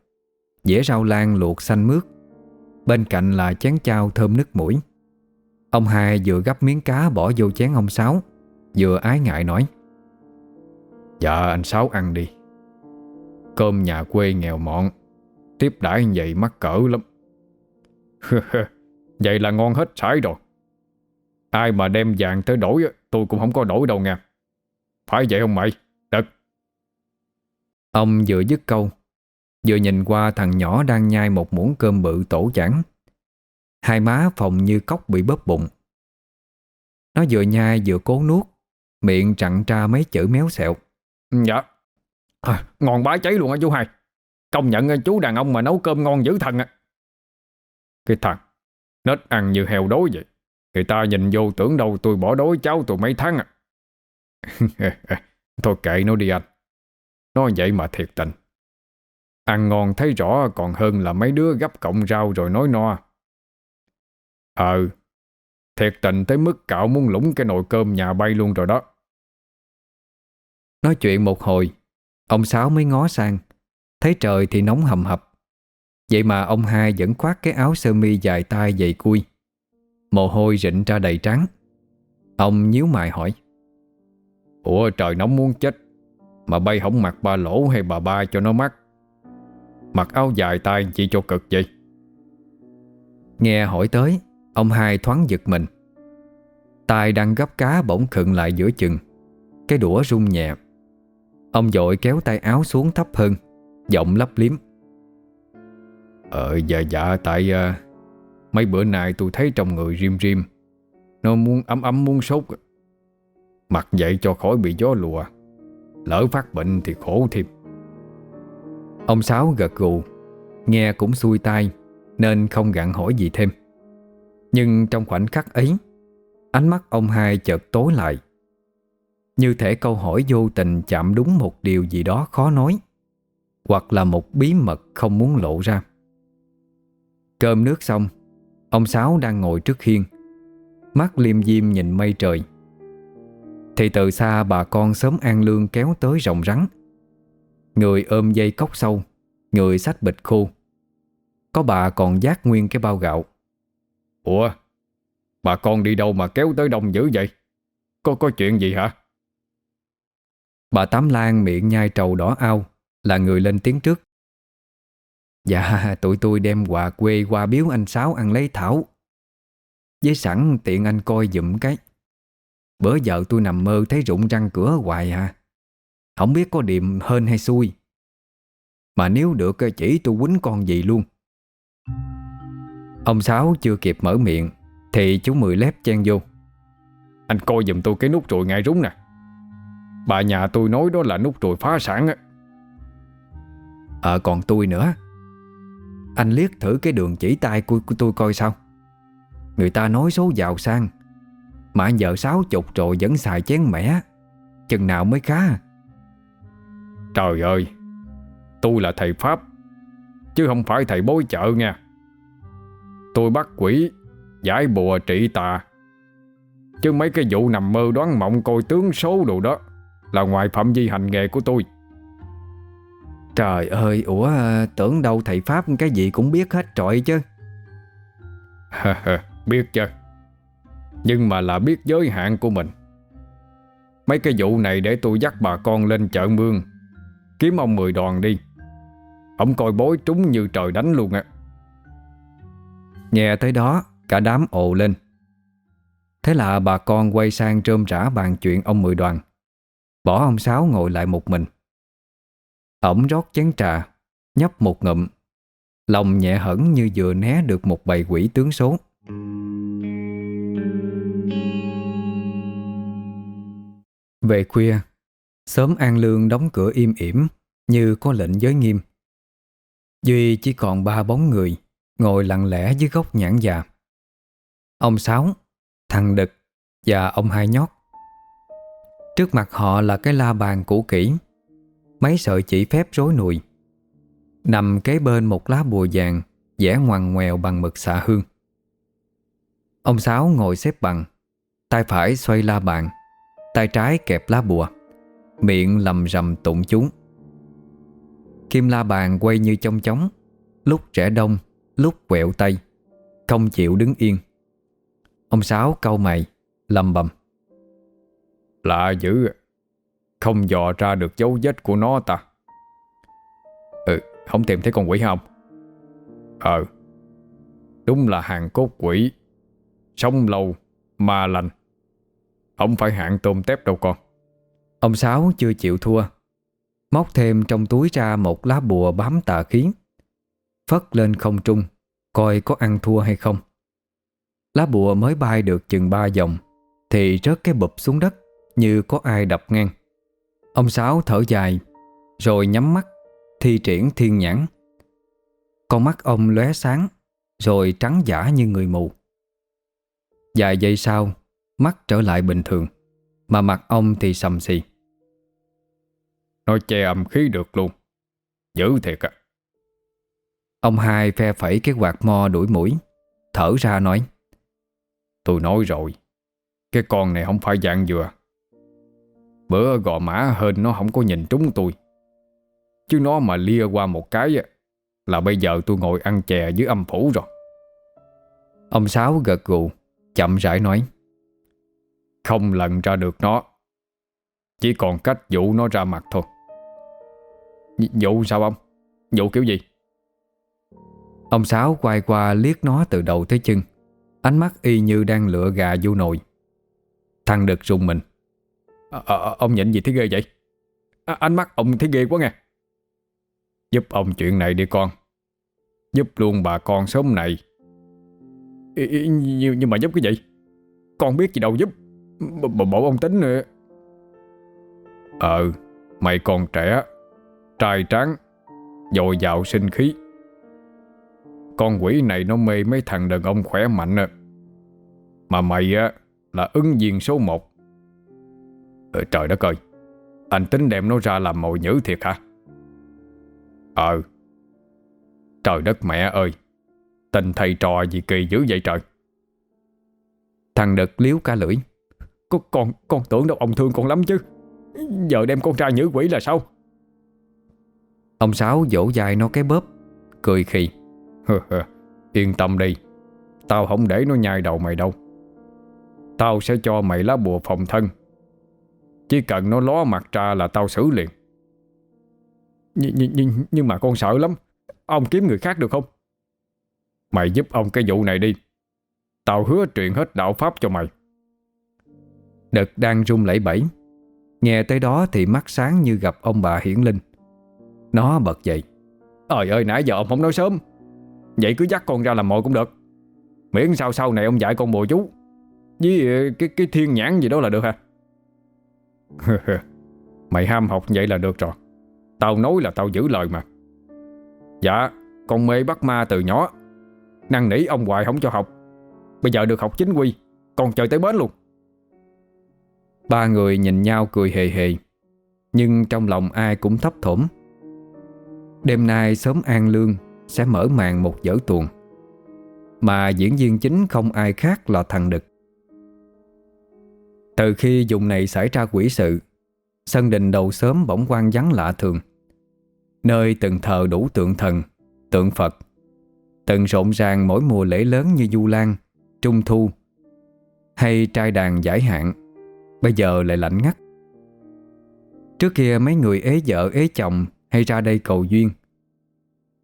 Dĩa rau lan luộc xanh mướt. Bên cạnh là chén chao thơm nức mũi. Ông hai vừa gấp miếng cá bỏ vô chén ông Sáu, Vừa ái ngại nói. Dạ anh Sáu ăn đi. Cơm nhà quê nghèo mọn, Tiếp đãi vậy mắc cỡ lắm. (laughs) Vậy là ngon hết sải rồi. Ai mà đem vàng tới đổi Tôi cũng không có đổi đâu nha. Phải vậy không mày? Đật Ông vừa dứt câu Vừa nhìn qua thằng nhỏ đang nhai một muỗng cơm bự tổ chản Hai má phòng như cốc bị bóp bụng. Nó vừa nhai vừa cố nuốt Miệng chặn ra mấy chữ méo xẹo. Dạ. À, Ngon bá cháy luôn á chú hai. Công nhận chú đàn ông mà nấu cơm ngon dữ thần á. Cái thằng Nết ăn như heo đói vậy. Người ta nhìn vô tưởng đâu tôi bỏ đói cháu tôi mấy tháng à (laughs) Thôi kệ nó đi anh. Nó vậy mà thiệt tình. Ăn ngon thấy rõ còn hơn là mấy đứa gấp cộng rau rồi nói no. Ờ Thiệt tình tới mức cạo muốn lũng cái nồi cơm nhà bay luôn rồi đó. Nói chuyện một hồi, Ông Sáu mới ngó sang. Thấy trời thì nóng hầm hập. Vậy mà ông hai vẫn khoác cái áo sơ mi dài tay dày cui. Mồ hôi rịn ra đầy trắng. Ông nhíu mày hỏi. Ủa trời nóng muốn chết. Mà bay không mặc ba lỗ hay bà ba cho nó mắc. Mặc áo dài tay chỉ cho cực vậy. Nghe hỏi tới Ông hai thoáng giật mình. Tay đang gấp cá bỗng khựng lại giữa chừng. Cái đũa rung nhẹ. Ông dội kéo tay áo xuống thấp hơn Giọng lấp liếm. Ờ dạ dạ tại uh, Mấy bữa nay tôi thấy trong người rim rim. Nó muốn ấm ấm muốn sốt. Mặc dậy cho khỏi bị gió lùa, Lỡ phát bệnh thì khổ thêm. Ông Sáu gật gù, Nghe cũng xuôi tai, Nên không gặn hỏi gì thêm. Nhưng trong khoảnh khắc ấy, Ánh mắt ông hai chợt tối lại. Như thể câu hỏi vô tình chạm đúng một điều gì đó khó nói, Hoặc là một bí mật không muốn lộ ra. Cơm nước xong, Ông Sáu đang ngồi trước hiên, Mắt liêm diêm nhìn mây trời. Thì từ xa bà con sớm an lương kéo tới rồng rắn. Người ôm dây cốc sâu, Người sách bịch khô. Có bà còn giác nguyên cái bao gạo. Ủa, Bà con đi đâu mà kéo tới đông dữ vậy? Có có chuyện gì hả? Bà Tám Lan miệng nhai trầu đỏ ao, Là người lên tiếng trước. Dạ tụi tôi đem quà quê qua biếu anh Sáu ăn lấy thảo. Với sẵn tiện anh coi dụm cái. Bữa giờ tôi nằm mơ thấy rụng răng cửa hoài à. Không biết có điềm hên hay xui. Mà nếu được chỉ tôi quýnh con gì luôn. Ông Sáu chưa kịp mở miệng Thì chú Mười lép chen vô. Anh coi dùm tôi cái nút ruồi ngay rúng nè. Bà nhà tôi nói đó là nút ruồi phá sản á. Ờ còn tôi nữa. Anh liếc thử cái đường chỉ tay của, của tôi coi sao. Người ta nói số giàu sang. Mà giờ sáu chục rồi vẫn xài chén mẻ. Chừng nào mới khá. Trời ơi Tôi là thầy Pháp Chứ không phải thầy bối chợ nha. Tôi bắt quỷ Giải bùa trị tà. Chứ mấy cái vụ nằm mơ đoán mộng coi tướng số đồ đó Là ngoài phạm vi hành nghề của tôi. Trời ơi, ủa tưởng đâu thầy Pháp cái gì cũng biết hết trọi chứ. Biết chứ nhưng mà là biết giới hạn của mình. Mấy cái vụ này để tôi dắt bà con lên chợ mương, Kiếm ông mười đoàn đi. Ông coi bối trúng như trời đánh luôn á. Nghe tới đó, Cả đám ồ lên. Thế là bà con quay sang trơm rã bàn chuyện ông mười đoàn. Bỏ ông Sáu ngồi lại một mình. Ổng rót chén trà, Nhấp một ngụm. Lòng nhẹ hẳn như vừa né được một bầy quỷ tướng số. Về khuya, Sớm An Lương đóng cửa im ỉm Như có lệnh giới nghiêm. Duy chỉ còn ba bóng người Ngồi lặng lẽ dưới gốc nhãn già. Ông Sáu, Thằng Đực Và ông Hai Nhót. Trước mặt họ là cái la bàn cũ kỹ, Mấy sợi chỉ phép rối nùi. Nằm kế bên một lá bùa vàng vẽ ngoằn ngoèo bằng mực xạ hương. Ông Sáu ngồi xếp bằng, Tay phải xoay la bàn. Tay trái kẹp lá bùa, Miệng lầm rầm tụng chúng. Kim la bàn quay như trong chóng, Lúc trẻ đông, Lúc quẹo tay, Không chịu đứng yên. Ông Sáu câu mày, Lầm bầm. Lạ dữ, Không dò ra được dấu vết của nó ta. Ừ Không tìm thấy con quỷ không Ờ Đúng là hàng cốt quỷ, Sống lâu Mà lành. Không phải hạng tôm tép đâu con. Ông Sáu chưa chịu thua. Móc thêm trong túi ra một lá bùa bám tà khí. Phất lên không trung, Coi có ăn thua hay không. Lá bùa mới bay được chừng ba vòng, Thì rớt cái bụp xuống đất, Như có ai đập ngang. Ông Sáu thở dài, Rồi nhắm mắt, Thi triển thiên nhãn. Con mắt ông lóe sáng, Rồi trắng giả như người mù. Vài giây sau Mắt trở lại bình thường Mà mặt ông thì sầm xì. Nó che âm khí được luôn Dữ thiệt à. Ông hai phe phẩy cái quạt mo đuổi mũi Thở ra nói Tôi nói rồi Cái con này không phải dạng dừa. Bữa gò mã hên nó không có nhìn trúng tôi. Chứ nó mà lia qua một cái Là bây giờ tôi ngồi ăn chè dưới âm phủ rồi. Ông Sáu gật gù Chậm rãi nói Không lần ra được nó. Chỉ còn cách dụ nó ra mặt thôi. Dụ sao ông? Dụ kiểu gì? Ông Sáu quay qua liếc nó từ đầu tới chân. Ánh mắt y như đang lựa gà vô nồi. Thằng đực rùng mình. À, à, Ông nhịn gì thế ghê vậy? À, Ánh mắt ông thấy ghê quá nghe. Giúp ông chuyện này đi con. Giúp luôn bà con sớm này. Nhưng mà giúp cái gì? Con biết gì đâu giúp B Bộ ông tính nữa. Ờ Mày còn trẻ Trai tráng Dồi dào sinh khí. Con quỷ này nó mê mấy thằng đàn ông khỏe mạnh à. Mà mày á Là ứng viên số 1 ừ, ờ, Trời đất ơi Anh tính đem nó ra làm mồi nhữ thiệt hả? Ờ. Trời đất mẹ ơi Tình thầy trò gì kỳ dữ vậy trời? Thằng đực liếu cả lưỡi con, con, con tưởng đâu ông thương con lắm chứ. Giờ đem con trai nhữ quỷ là sao? Ông Sáu vỗ dài nó cái bóp Cười khì. Yên tâm đi. Tao không để nó nhai đầu mày đâu. Tao sẽ cho mày lá bùa phòng thân. Chỉ cần nó ló mặt ra là tao xử liền. Nhưng, nhưng, nhưng mà con sợ lắm. Ông kiếm người khác được không? Mày giúp ông cái vụ này đi. Tao hứa truyền hết đạo pháp cho mày đợt đang rung lẫy bẫy. Nghe tới đó thì mắt sáng như gặp ông bà hiển linh. Nó bật dậy. Ơi ơi, nãy giờ ông không nói sớm. Vậy cứ dắt con ra làm mồi cũng được. Miễn sao sau này ông dạy con bùa chú. Với ờ, cái cái thiên nhãn gì đó là được hả? (laughs) Mày ham học vậy là được rồi. Tao nói là tao giữ lời mà. Dạ Con mê bắt ma từ nhỏ. Năng nỉ ông hoài không cho học. Bây giờ được học chính quy, Còn chơi tới bến luôn. Ba người nhìn nhau cười hề hề, Nhưng trong lòng ai cũng thấp thổm Đêm nay sớm an lương, Sẽ mở màn một dở tuồng. Mà diễn viên chính không ai khác là thằng Đực. Từ khi dùng này xảy ra quỷ sự, Sân đình đầu sớm bỗng quan vắng lạ thường. Nơi từng thờ đủ tượng thần, Tượng Phật, Từng rộn ràng mỗi mùa lễ lớn như Du Lan, Trung Thu, Hay trai đàn giải hạn. Bây giờ lại lạnh ngắt. Trước kia mấy người ế vợ, ế chồng Hay ra đây cầu duyên.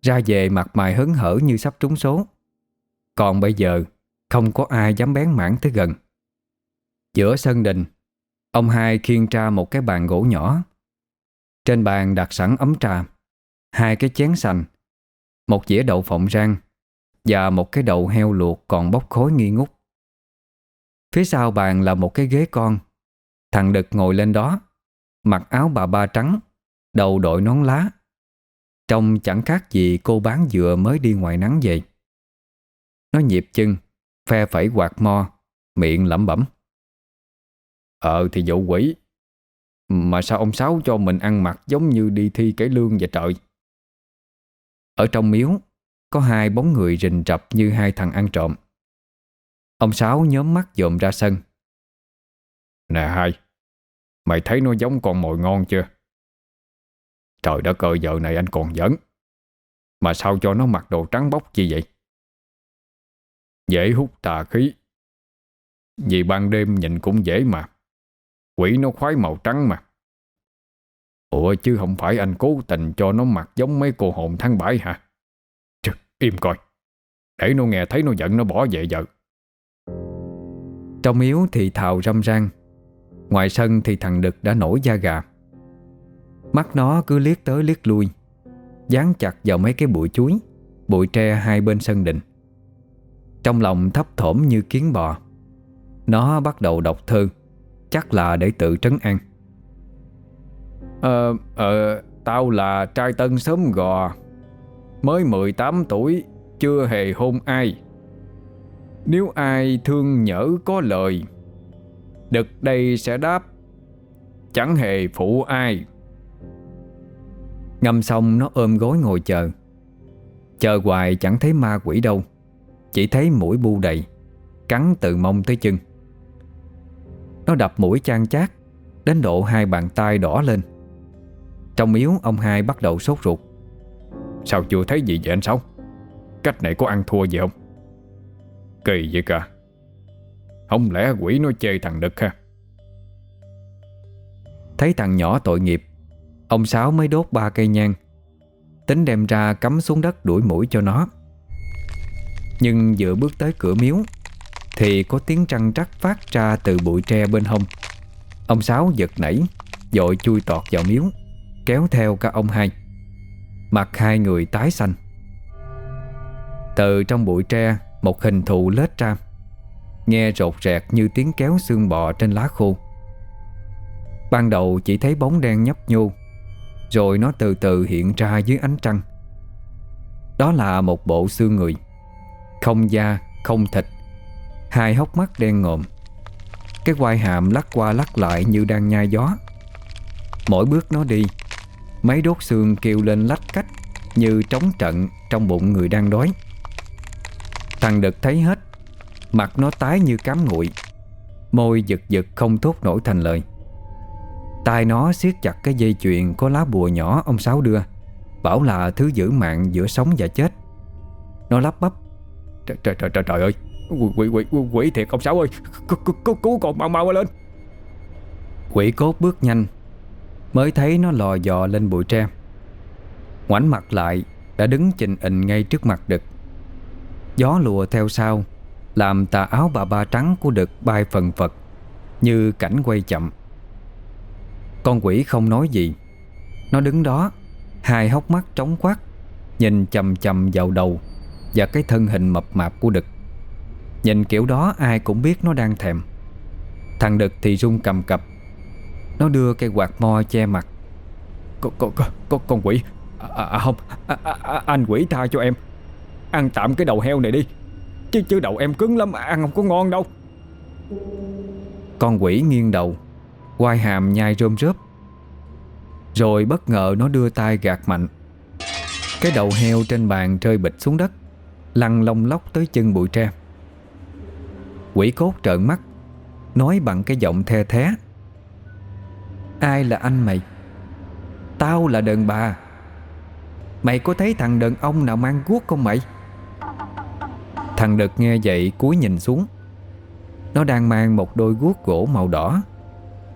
Ra về mặt mày hớn hở như sắp trúng số. Còn bây giờ, Không có ai dám bén mảng tới gần. Giữa sân đình, Ông hai khiêng ra một cái bàn gỗ nhỏ. Trên bàn đặt sẵn ấm trà, Hai cái chén sành, Một dĩa đậu phộng rang Và một cái đậu heo luộc còn bốc khói nghi ngút. Phía sau bàn là một cái ghế con. Thằng Đực ngồi lên đó, Mặc áo bà ba trắng, Đầu đội nón lá. Trông chẳng khác gì cô bán dừa mới đi ngoài nắng về. Nó nhịp chân, Phe phẩy quạt mo, Miệng lẩm bẩm. Ờ thì dụ quỷ. Mà sao ông Sáu cho mình ăn mặc Giống như đi thi cái lương vậy trời? Ở trong miếu, Có hai bóng người rình rập Như hai thằng ăn trộm. Ông Sáu nhóm mắt dồn ra sân. Nè hai Mày thấy nó giống con mồi ngon chưa? Trời đất ơi, giờ này anh còn giỡn. Mà sao cho nó mặc đồ trắng bóc chi vậy? Dễ hút tà khí. Vì ban đêm nhìn cũng dễ mà. Quỷ nó khoái màu trắng mà. Ủa, chứ không phải anh cố tình cho nó mặc giống mấy cô hồn tháng bãi hả? Trực im coi. Để nó nghe thấy nó giận nó bỏ về vợ Trong miếu thì thào râm rang Ngoài sân thì thằng Đực đã nổi da gà. Mắt nó cứ liếc tới liếc lui Dán chặt vào mấy cái bụi chuối Bụi tre hai bên sân đình. Trong lòng thấp thỏm như kiến bò Nó bắt đầu đọc thơ Chắc là để tự trấn an. Ờ, ờ, tao là trai tân sớm gò Mới 18 tuổi Chưa hề hôn ai. Nếu ai thương nhỡ có lời Đực đây sẽ đáp, Chẳng hề phụ ai. Ngâm xong nó ôm gối ngồi chờ. Chờ hoài chẳng thấy ma quỷ đâu, Chỉ thấy mũi bu đầy, Cắn từ mông tới chân. Nó đập mũi chan chát, Đến độ hai bàn tay đỏ lên. Trong miếu, ông hai bắt đầu sốt ruột. Sao chưa thấy gì vậy anh Sáu? Cách này có ăn thua gì không? Kỳ vậy cả không lẽ quỷ nó chê thằng Đực ha? Thấy thằng nhỏ tội nghiệp, Ông Sáu mới đốt ba cây nhang. Tính đem ra cắm xuống đất đuổi mũi cho nó. Nhưng vừa bước tới cửa miếu, Thì có tiếng trăng trắc phát ra từ bụi tre bên hông. Ông Sáu giật nảy Dội chui tọt vào miếu, Kéo theo cả ông hai. Mặt hai người tái xanh. Từ trong bụi tre, Một hình thù lết ra. Nghe rột rẹt như tiếng kéo xương bò trên lá khô. Ban đầu chỉ thấy bóng đen nhấp nhô rồi nó từ từ hiện ra dưới ánh trăng. Đó là một bộ xương người Không da, không thịt Hai hốc mắt đen ngòm. Cái quai hàm lắc qua lắc lại như đang nhai gió. Mỗi bước nó đi Mấy đốt xương kêu lên lách cách Như trống trận trong bụng người đang đói. Thằng Đực thấy hết Mặt nó tái như cám nguội. Môi giật giật không thốt nổi thành lời. Tay nó siết chặt cái dây chuyền Có lá bùa nhỏ ông Sáu đưa Bảo là thứ giữ mạng giữa sống và chết. Nó lắp bắp. Trời trời trời trời, trời ơi Quỷ, quỷ, quỷ, quỷ thiệt ông Sáu ơi Cứu, cứu còn mau mau lên. Quỷ cốt bước nhanh Mới thấy nó lò dò lên bụi tre. Ngoảnh mặt lại Đã đứng chình ịnh ngay trước mặt đực. Gió lùa theo sau làm tà áo bà ba trắng của đực bay phần phật Như cảnh quay chậm. Con quỷ không nói gì. Nó đứng đó Hai hốc mắt trống quát Nhìn chầm chầm vào đầu Và cái thân hình mập mạp của đực. Nhìn kiểu đó ai cũng biết nó đang thèm. Thằng đực thì run cầm cập. Nó đưa cây quạt mo che mặt. Con, con, con, con quỷ. À, à, à, Không à, à, à, Anh quỷ tha cho em. Ăn tạm cái đầu heo này đi. Chứ chứ đầu em cứng lắm, Ăn không có ngon đâu. Con quỷ nghiêng đầu, Quai hàm nhai rôm rớp. Rồi bất ngờ nó đưa tay gạt mạnh. Cái đầu heo trên bàn rơi bịch xuống đất, Lăn lông lóc tới chân bụi tre. Quỷ cốt trợn mắt, Nói bằng cái giọng the thé. Ai là anh mày? Tao là đàn bà. Mày có thấy thằng đàn ông nào mang guốc không mày? Thằng đực nghe vậy cúi nhìn xuống. Nó đang mang một đôi guốc gỗ màu đỏ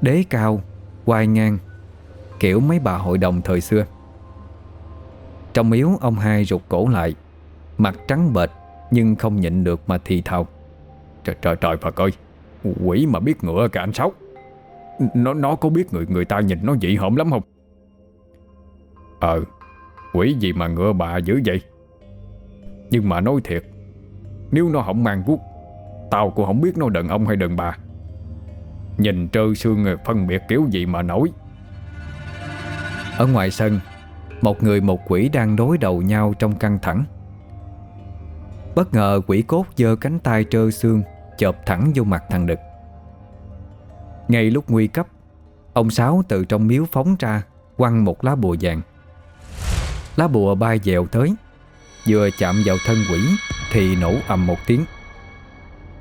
Đế cao, quai ngang Kiểu mấy bà hội đồng thời xưa. Trong miếu ông hai rụt cổ lại Mặt trắng bệch Nhưng không nhịn được mà thì thào. Trời trời trời Phật ơi Quỷ mà biết ngựa cả anh Sáu. Nó nó có biết người người ta nhìn nó dị hợm lắm không? Ờ Quỷ gì mà ngựa bà dữ vậy? Nhưng mà nói thiệt nếu nó không mang guốc Tao cũng không biết nó đàn ông hay đàn bà. Nhìn trơ xương người phân biệt kiểu gì mà nổi Ở ngoài sân, Một người một quỷ đang đối đầu nhau trong căng thẳng. Bất ngờ quỷ cốt giơ cánh tay trơ xương, Chộp thẳng vô mặt thằng Đực. Ngay lúc nguy cấp, Ông Sáu từ trong miếu phóng ra, Quăng một lá bùa vàng. Lá bùa bay dèo tới. Vừa chạm vào thân quỷ Thì nổ ầm một tiếng.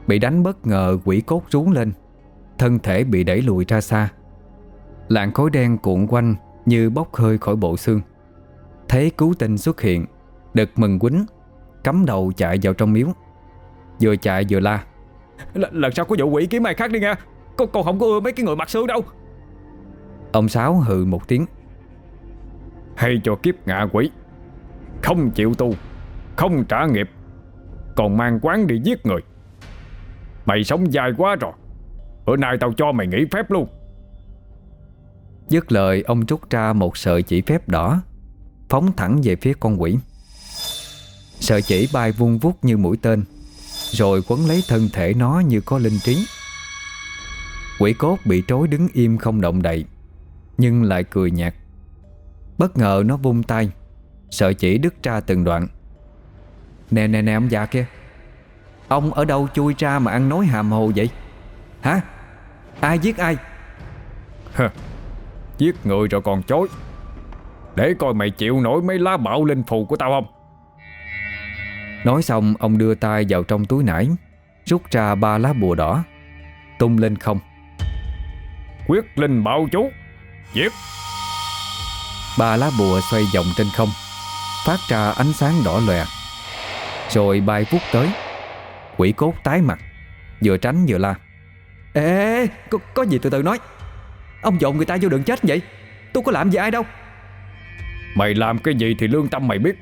Bị đánh bất ngờ quỷ cốt rú lên. Thân thể bị đẩy lùi ra xa. Lạng khối đen cuộn quanh Như bốc hơi khỏi bộ xương. Thấy cứu tinh xuất hiện Đực mừng quýnh Cắm đầu chạy vào trong miếu. Vừa chạy vừa la. L Lần sau có vụ quỷ kiếm ai khác đi nha. Con, con không có ưa mấy cái người mặt xương đâu. Ông Sáu hừ một tiếng. Hay cho kiếp ngạ quỷ. Không chịu tu không trả nghiệp, Còn mang quán đi giết người. Mày sống dài quá rồi, Bữa nay tao cho mày nghỉ phép luôn. Dứt lời, ông trút ra một sợi chỉ phép đỏ, Phóng thẳng về phía con quỷ. Sợi chỉ bay vung vút như mũi tên, Rồi quấn lấy thân thể nó như có linh trí. Quỷ cốt bị trối đứng im không động đậy, Nhưng lại cười nhạt. Bất ngờ nó vung tay, Sợi chỉ đứt ra từng đoạn. Nè nè nè ông già kia. Ông ở đâu chui ra mà ăn nói hàm hồ vậy? Hả? Ai giết ai? Giết người rồi còn chối. Để coi mày chịu nổi mấy lá bạo linh phù của tao không? Nói xong ông đưa tay vào trong túi nải Rút ra ba lá bùa đỏ Tung lên không. Quyết linh bạo chú Giết. Ba lá bùa xoay vòng trên không Phát ra ánh sáng đỏ lòe Rồi bay vút tới. Quỷ cốt tái mặt Vừa tránh vừa la. Ê, có, có gì từ từ nói. Ông dồn người ta vô đường chết vậy? Tôi có làm gì ai đâu? Mày làm cái gì thì lương tâm mày biết.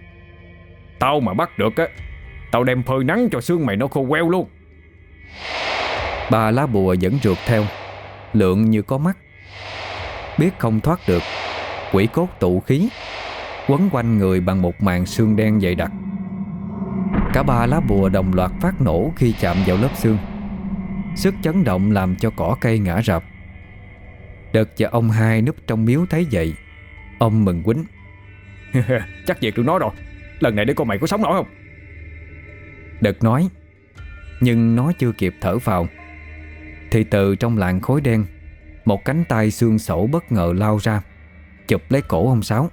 Tao mà bắt được á Tao đem phơi nắng cho xương mày nó khô queo luôn. Ba lá bùa vẫn rượt theo Lượng như có mắt. Biết không thoát được Quỷ cốt tụ khí Quấn quanh người bằng một màn xương đen dày đặc Cả ba lá bùa đồng loạt phát nổ khi chạm vào lớp xương. Sức chấn động làm cho cỏ cây ngã rập Đợt và ông hai núp trong miếu thấy vậy Ông mừng quýnh. (laughs) Chắc việc được nó rồi. Lần này để con mày có sống nổi không? Đợt nói Nhưng nó chưa kịp thở vào. Thì từ trong làng khối đen Một cánh tay xương sẩu bất ngờ lao ra Chụp lấy cổ ông Sáu.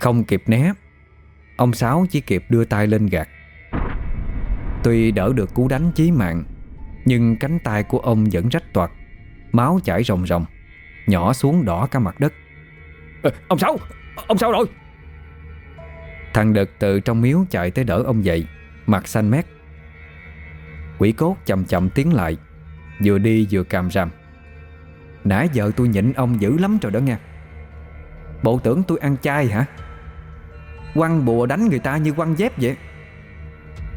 Không kịp né Ông Sáu chỉ kịp đưa tay lên gạt. Tuy đỡ được cú đánh chí mạng Nhưng cánh tay của ông vẫn rách toạc Máu chảy ròng ròng Nhỏ xuống đỏ cả mặt đất. À, Ông Sáu Ông Sáu rồi. Thằng Đực từ trong miếu chạy tới đỡ ông dậy Mặt xanh mét. Quỷ cốt chậm chậm tiến lại Vừa đi vừa càm ràm. Nãy giờ tôi nhịn ông dữ lắm rồi đó nghe. Bộ tưởng tôi ăn chay hả Quăng bùa đánh người ta như quăng dép vậy.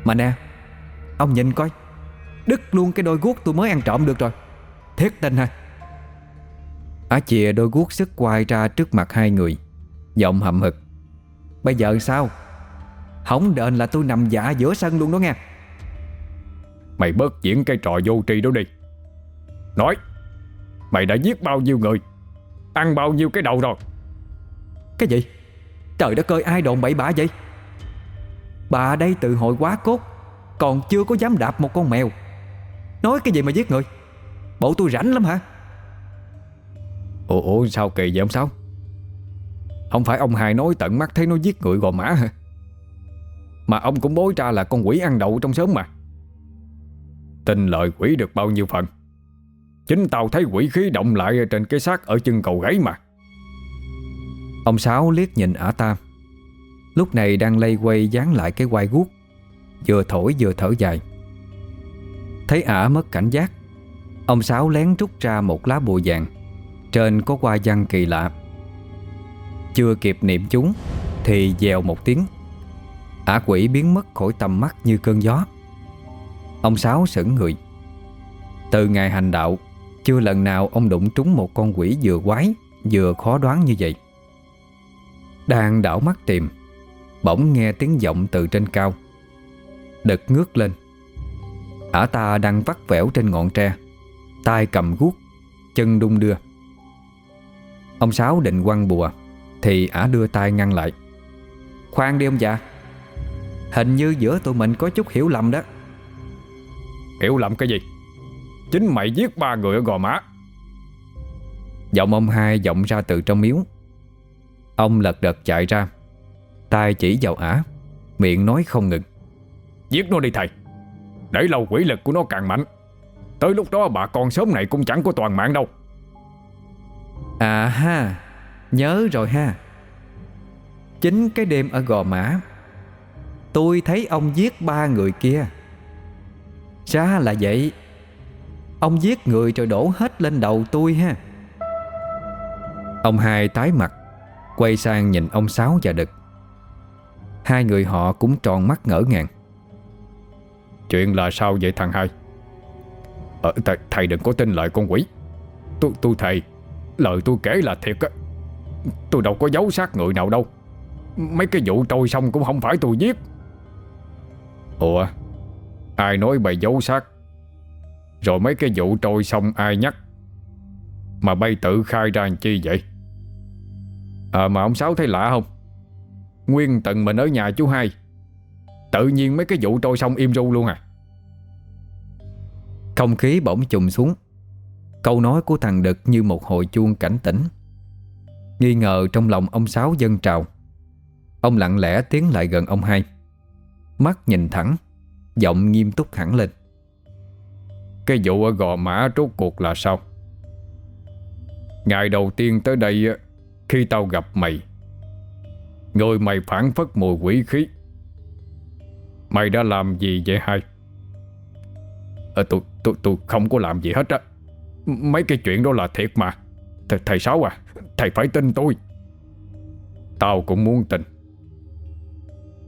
Mà nè Ông nhìn coi Đứt luôn cái đôi guốc tôi mới ăn trộm được rồi. Thiết tình hả? Á chìa đôi guốc sức quay ra trước mặt hai người Giọng hậm hực. Bây giờ sao? Không đền là tôi nằm dạ giữa sân luôn đó nghe. Mày bớt diễn cái trò vô tri đó đi. Nói Mày đã giết bao nhiêu người Ăn bao nhiêu cái đầu rồi? Cái gì Trời đất ơi ai đồn bậy bạ vậy? Bà đây tự hội quá cốt Còn chưa có dám đạp một con mèo. Nói cái gì mà giết người? Bộ tôi rảnh lắm hả? Ủa, ủa sao kỳ vậy ông Sáu? Không phải ông Hai nói tận mắt thấy nó giết người gò mã hả? Mà ông cũng bối ra là con quỷ ăn đậu trong sớm mà. Tin lời quỷ được bao nhiêu phần? Chính tao thấy quỷ khí động lại trên cái xác ở chân cầu gáy mà. Ông Sáu liếc nhìn ả ta. Lúc này đang lây quay dán lại cái quai guốc. Vừa thổi vừa thở dài. Thấy ả mất cảnh giác, Ông Sáu lén rút ra một lá bùa vàng. Trên có hoa văn kỳ lạ. Chưa kịp niệm chúng, Thì dèo một tiếng. Ả quỷ biến mất khỏi tầm mắt như cơn gió. Ông Sáu sững người. Từ ngày hành đạo, Chưa lần nào ông đụng trúng một con quỷ vừa quái, Vừa khó đoán như vậy. Đang đảo mắt tìm Bỗng nghe tiếng giọng từ trên cao. Đực ngước lên. Ả ta đang vắt vẻo trên ngọn tre tay cầm guốc Chân đung đưa. Ông Sáu định quăng bùa Thì ả đưa tay ngăn lại. Khoan đi ông già Hình như giữa tụi mình có chút hiểu lầm đó. Hiểu lầm cái gì? Chính mày giết ba người ở Gò Mã Giọng ông hai vọng ra từ trong miếu Ông lật đật chạy ra. Tay chỉ vào ả Miệng nói không ngừng. Giết nó đi thầy. Để lâu quỷ lực của nó càng mạnh. Tới lúc đó bà con sớm này cũng chẳng có toàn mạng đâu. À ha Nhớ rồi ha. Chính cái đêm ở Gò Mã Tôi thấy ông giết ba người kia. Ra là vậy. Ông giết người rồi đổ hết lên đầu tôi ha. Ông hai tái mặt Quay sang nhìn ông Sáu và Đực. Hai người họ cũng tròn mắt ngỡ ngàng. Chuyện là sao vậy thằng hai? Ờ, th Thầy đừng có tin lời con quỷ. Tôi tôi thầy Lời tôi kể là thiệt á. Tôi đâu có giấu xác người nào đâu. Mấy cái vụ trôi xong cũng không phải tôi giết. Ủa Ai nói bày giấu xác? Rồi mấy cái vụ trôi xong ai nhắc? Mà bay tự khai ra làm chi vậy? À mà ông Sáu thấy lạ không? Nguyên tận mình ở nhà chú hai. Tự nhiên mấy cái vụ trôi xong im ru luôn à? Không khí bỗng trùng xuống. Câu nói của thằng Đực như một hồi chuông cảnh tỉnh. Nghi ngờ trong lòng ông Sáu dân trào. Ông lặng lẽ tiến lại gần ông hai. Mắt nhìn thẳng, Giọng nghiêm túc hẳn lên. Cái vụ ở Gò Mã rốt cuộc là sao? Ngày đầu tiên tới đây khi tao gặp mày Người mày phản phất mùi quỷ khí. Mày đã làm gì vậy hai? Ờ, à, tôi, tôi, tôi không có làm gì hết á. Mấy cái chuyện đó là thiệt mà. Th Thầy Sáu à Thầy phải tin tôi. Tao cũng muốn tin.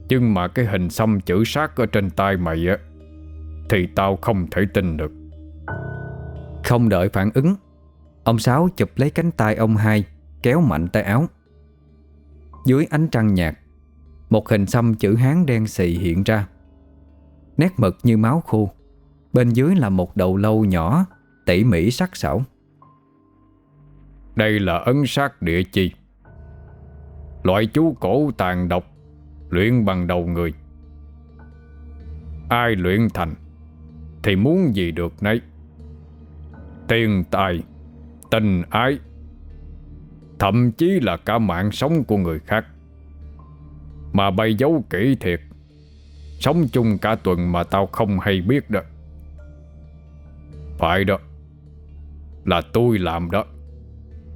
Nhưng mà cái hình xăm chữ sát ở trên tay mày á Thì tao không thể tin được. Không đợi phản ứng Ông Sáu chụp lấy cánh tay ông hai Kéo mạnh tay áo. Dưới ánh trăng nhạt, Một hình xăm chữ Hán đen xì hiện ra, Nét mực như máu khô. Bên dưới là một đầu lâu nhỏ, Tỉ mỉ sắc sảo. Đây là ấn sát địa chi? Loại chú cổ tàn độc, Luyện bằng đầu người. Ai luyện thành, Thì muốn gì được nấy. Tiền tài, Tình ái. Thậm chí là cả mạng sống của người khác. Mà bày dấu kỹ thiệt Sống chung cả tuần mà tao không hay biết đó. Phải đó Là tôi làm đó.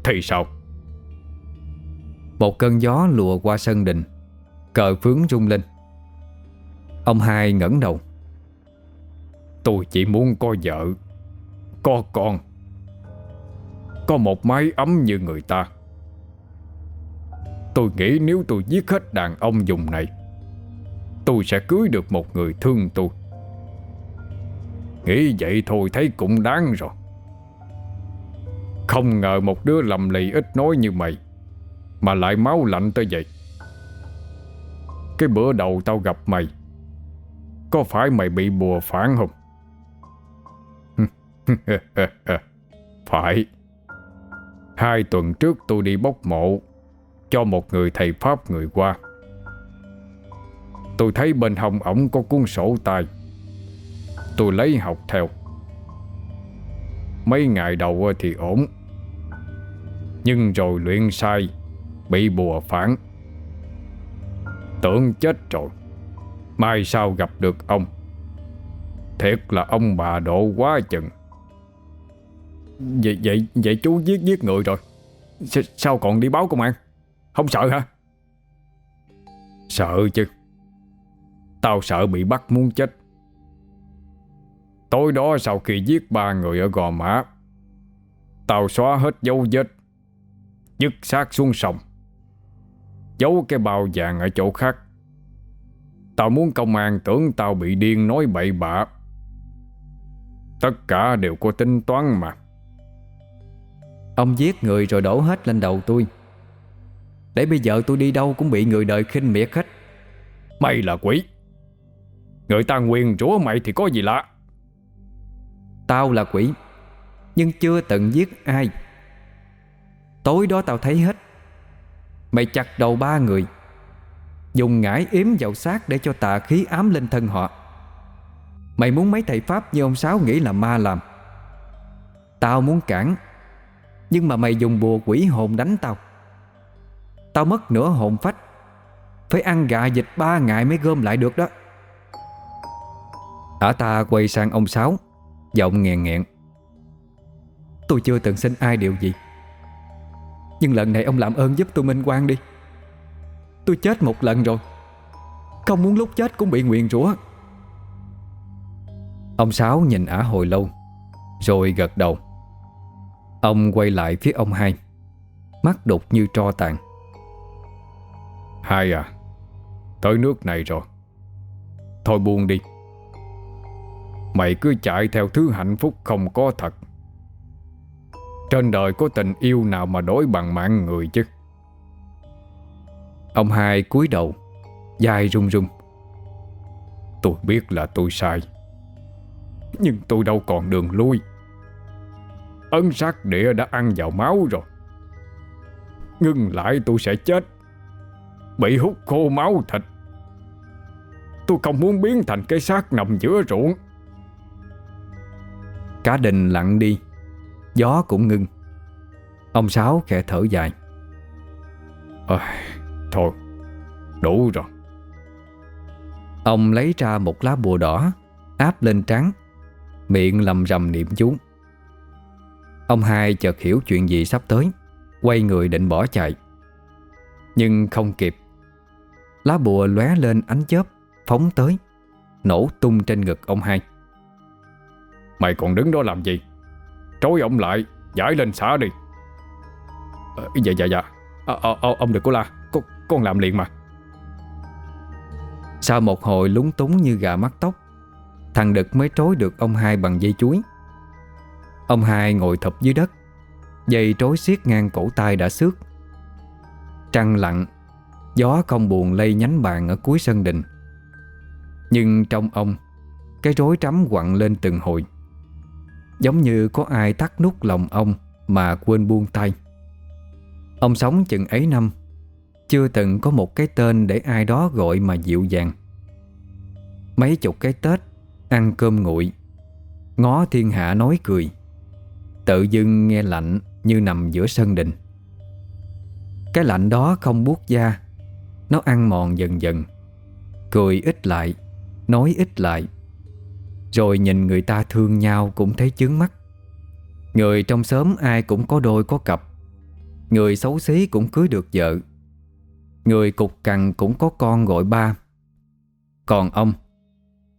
Thì sao? Một cơn gió lùa qua sân đình Cờ phướng rung lên. Ông hai ngẩng đầu. Tôi chỉ muốn có vợ Có con Có một mái ấm như người ta Tôi nghĩ nếu tôi giết hết đàn ông dùng này, Tôi sẽ cưới được một người thương tôi. Nghĩ vậy thôi thấy cũng đáng rồi. Không ngờ một đứa lầm lì ít nói như mày, Mà lại máu lạnh tới vậy. Cái bữa đầu tao gặp mày, Có phải mày bị bùa phản không? (laughs) phải. Hai tuần trước tôi đi bốc mộ cho một người thầy Pháp người qua Tôi thấy bên hông ổng có cuốn sổ tay. Tôi lấy học theo. Mấy ngày đầu thì ổn. Nhưng rồi luyện sai Bị bùa phản. Tưởng chết rồi. Mai sao gặp được ông. Thiệt là ông bà độ quá chừng. Vậy, vậy, vậy chú giết giết người rồi. S Sao còn đi báo công an? Không sợ hả? Sợ chứ. Tao sợ bị bắt muốn chết. Tối đó sau khi giết ba người ở Gò Mã, Tao xóa hết dấu vết, Dứt xác xuống sông. Giấu cái bao vàng ở chỗ khác. Tao muốn công an tưởng tao bị điên nói bậy bạ. Tất cả đều có tính toán mà. Ông giết người rồi đổ hết lên đầu tôi. Để bây giờ tôi đi đâu cũng bị người đời khinh miệt hết. Mày là quỷ. Người ta nguyền rủa mày thì có gì lạ? Tao là quỷ Nhưng chưa từng giết ai. Tối đó tao thấy hết. Mày chặt đầu ba người Dùng ngải yếm vào xác để cho tà khí ám lên thân họ. Mày muốn mấy thầy Pháp như ông Sáu nghĩ là ma làm. Tao muốn cản Nhưng mà mày dùng bùa quỷ hồn đánh tao Tao mất nửa hồn phách. Phải ăn gà dịch ba ngày mới gom lại được đó. Ả ta quay sang ông Sáu, Giọng nghẹn nghẹn. Tôi chưa từng xin ai điều gì. Nhưng lần này ông làm ơn giúp tôi minh quan đi. Tôi chết một lần rồi. Không muốn lúc chết cũng bị nguyện rủa. Ông Sáu nhìn ả hồi lâu, Rồi gật đầu. Ông quay lại phía ông hai, Mắt đục như tro tàn. Hai à Tới nước này rồi. Thôi buông đi. Mày cứ chạy theo thứ hạnh phúc không có thật. Trên đời có tình yêu nào mà đối bằng mạng người chứ? Ông hai cúi đầu, dài run run Tôi biết là tôi sai, Nhưng tôi đâu còn đường lui. Ấn sát địa đã ăn vào máu rồi. Ngưng lại tôi sẽ chết. Bị hút khô máu thịt. Tôi không muốn biến thành cái xác nằm giữa ruộng. Cả đình lặng đi. Gió cũng ngưng. Ông Sáu khẽ thở dài. À, Thôi Đủ rồi. Ông lấy ra một lá bùa đỏ Áp lên trắng Miệng lầm rầm niệm chú. Ông hai chợt hiểu chuyện gì sắp tới Quay người định bỏ chạy. Nhưng không kịp Lá bùa lóe lên ánh chớp Phóng tới Nổ tung trên ngực ông hai. Mày còn đứng đó làm gì? Trối ông lại Giải lên xã đi. À, Dạ dạ dạ. À, à, à, Ông đừng có la con, con làm liền mà. Sau một hồi lúng túng như gà mắc tóc Thằng Đực mới trối được ông hai bằng dây chuối. Ông hai ngồi thập dưới đất Dây trối xiết ngang cổ tay đã xước. Trăng lặng Gió không buồn lây nhánh bàn ở cuối sân đình. Nhưng trong ông, Cái rối trắm quặn lên từng hồi. Giống như có ai tắt nút lòng ông Mà quên buông tay. Ông sống chừng ấy năm, Chưa từng có một cái tên để ai đó gọi mà dịu dàng. Mấy chục cái Tết, Ăn cơm nguội, Ngó thiên hạ nói cười, Tự dưng nghe lạnh như nằm giữa sân đình. Cái lạnh đó không buốt da nó ăn mòn dần dần. Cười ít lại, Nói ít lại. Rồi nhìn người ta thương nhau cũng thấy chướng mắt. Người trong xóm ai cũng có đôi có cặp. Người xấu xí cũng cưới được vợ. Người cục cằn cũng có con gọi ba. Còn ông,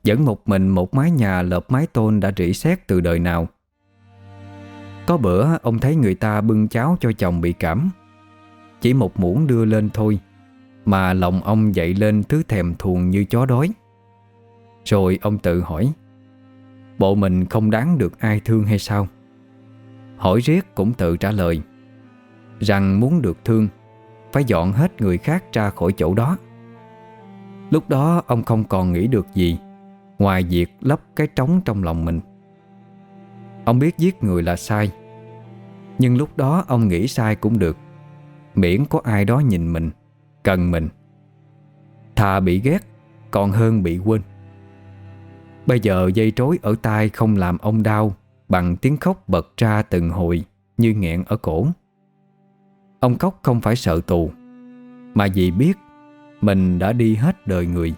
Vẫn một mình một mái nhà lợp mái tôn đã rỉ sét từ đời nào. Có bữa ông thấy người ta bưng cháo cho chồng bị cảm. Chỉ một muỗng đưa lên thôi. Mà lòng ông dậy lên thứ thèm thuồng như chó đói. Rồi ông tự hỏi, Bộ mình không đáng được ai thương hay sao? Hỏi riết cũng tự trả lời, Rằng muốn được thương, Phải dọn hết người khác ra khỏi chỗ đó. Lúc đó ông không còn nghĩ được gì Ngoài việc lấp cái trống trong lòng mình. Ông biết giết người là sai, Nhưng lúc đó ông nghĩ sai cũng được, Miễn có ai đó nhìn mình. Cần mình. Thà bị ghét, Còn hơn bị quên. Bây giờ dây trối ở tai không làm ông đau Bằng tiếng khóc bật ra từng hồi Như nghẹn ở cổ. Ông khóc không phải sợ tù, Mà vì biết Mình đã đi hết đời người,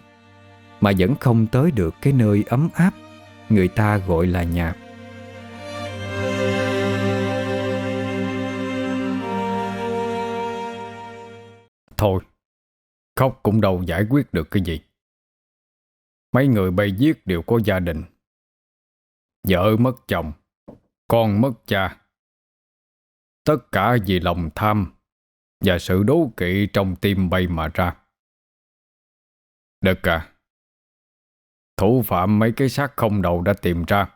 Mà vẫn không tới được cái nơi ấm áp Người ta gọi là nhà. Thôi Khóc cũng đâu giải quyết được cái gì. Mấy người bay giết đều có gia đình. Vợ mất chồng, Con mất cha. Tất cả vì lòng tham Và sự đố kỵ trong tim bay mà ra. Đực à Thủ phạm mấy cái xác không đầu đã tìm ra.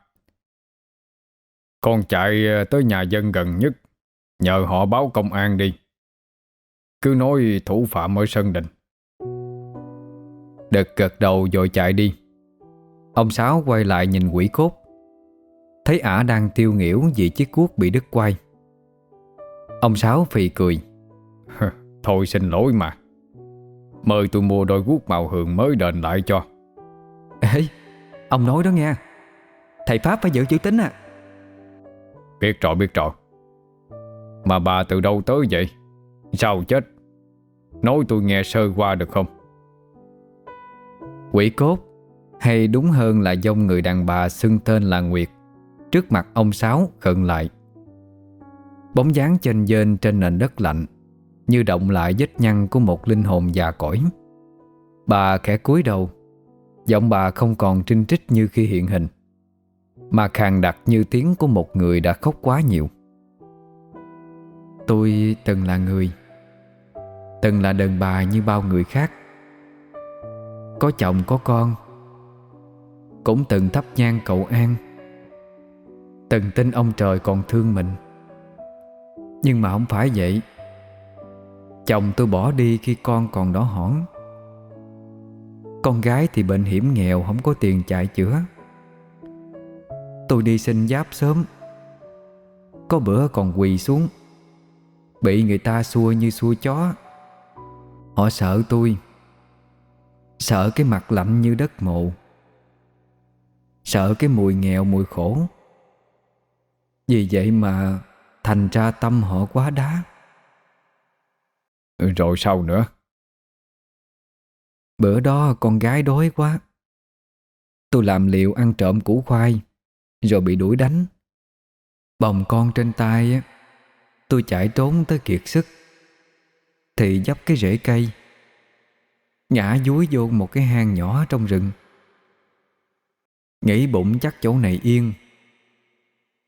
Con chạy ờ, tới nhà dân gần nhất, Nhờ họ báo công an đi. Cứ nói thủ phạm ở sân đình. Đực gật đầu rồi chạy đi. Ông Sáu quay lại nhìn quỷ cốt. Thấy ả đang tiêu nghỉu vì chiếc cuốc bị đứt quay Ông Sáu phì cười. cười Thôi xin lỗi mà. Mời tôi mua đôi guốc màu hường mới đền lại cho. Ê Ông nói đó nghe. Thầy Pháp phải giữ chữ tính à. Biết rồi biết rồi. Mà bà từ đâu tới vậy? Sao chết? Nói tôi nghe sơ qua được không Quỷ cốt, Hay đúng hơn là dông người đàn bà xưng tên là Nguyệt, Trước mặt ông Sáu khận lại. Bóng dáng chênh dên trên nền đất lạnh, Như động lại vết nhăn của một linh hồn già cõi Bà khẽ cúi đầu, Giọng bà không còn trinh trích như khi hiện hình, Mà khàn đặc như tiếng của một người đã khóc quá nhiều. Tôi từng là người, Từng là đàn bà như bao người khác. Có chồng, có con. Cũng từng thắp nhang cầu an. Từng tin ông trời còn thương mình. Nhưng mà không phải vậy. Chồng tôi bỏ đi khi con còn đỏ hỏn. Con gái thì bệnh hiểm nghèo, Không có tiền chạy chữa. Tôi đi xin giáp sớm. Có bữa còn quỳ xuống. Bị người ta xua như xua chó. Họ sợ tôi. Sợ cái mặt lạnh như đất mộ. Sợ cái mùi nghèo mùi khổ. Vì vậy mà Thành ra tâm họ quá đá. Ừ, Rồi sao nữa? Bữa đó con gái đói quá. Tôi làm liệu ăn trộm củ khoai Rồi bị đuổi đánh. Bồng con trên tay Tôi chạy trốn tới kiệt sức. Thì dấp cái rễ cây ngã dúi vô một cái hang nhỏ trong rừng. Nghĩ bụng chắc chỗ này yên.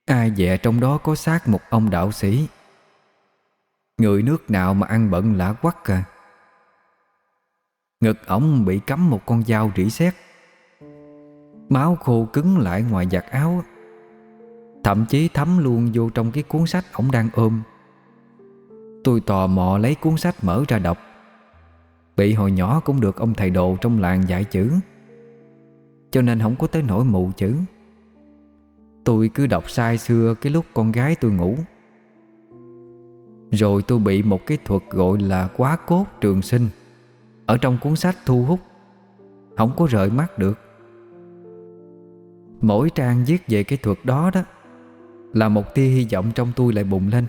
Ai dè trong đó có xác một ông đạo sĩ. Người nước nào mà ăn bận lạ quắc à? Ngực ổng bị cắm một con dao rỉ sét. Máu khô cứng lại ngoài giặt áo. Thậm chí thấm luôn vô trong cái cuốn sách ổng đang ôm. Tôi tò mò lấy cuốn sách mở ra đọc. Bị hồi nhỏ cũng được ông thầy đồ trong làng dạy chữ. Cho nên không có tới nỗi mù chữ. Tôi cứ đọc sai xưa cái lúc con gái tôi ngủ. Rồi tôi bị một cái thuật gọi là quá cốt trường sinh. Ở trong cuốn sách thu hút, Không có rời mắt được. Mỗi trang viết về cái thuật đó đó Là một tia hy vọng trong tôi lại bùng lên.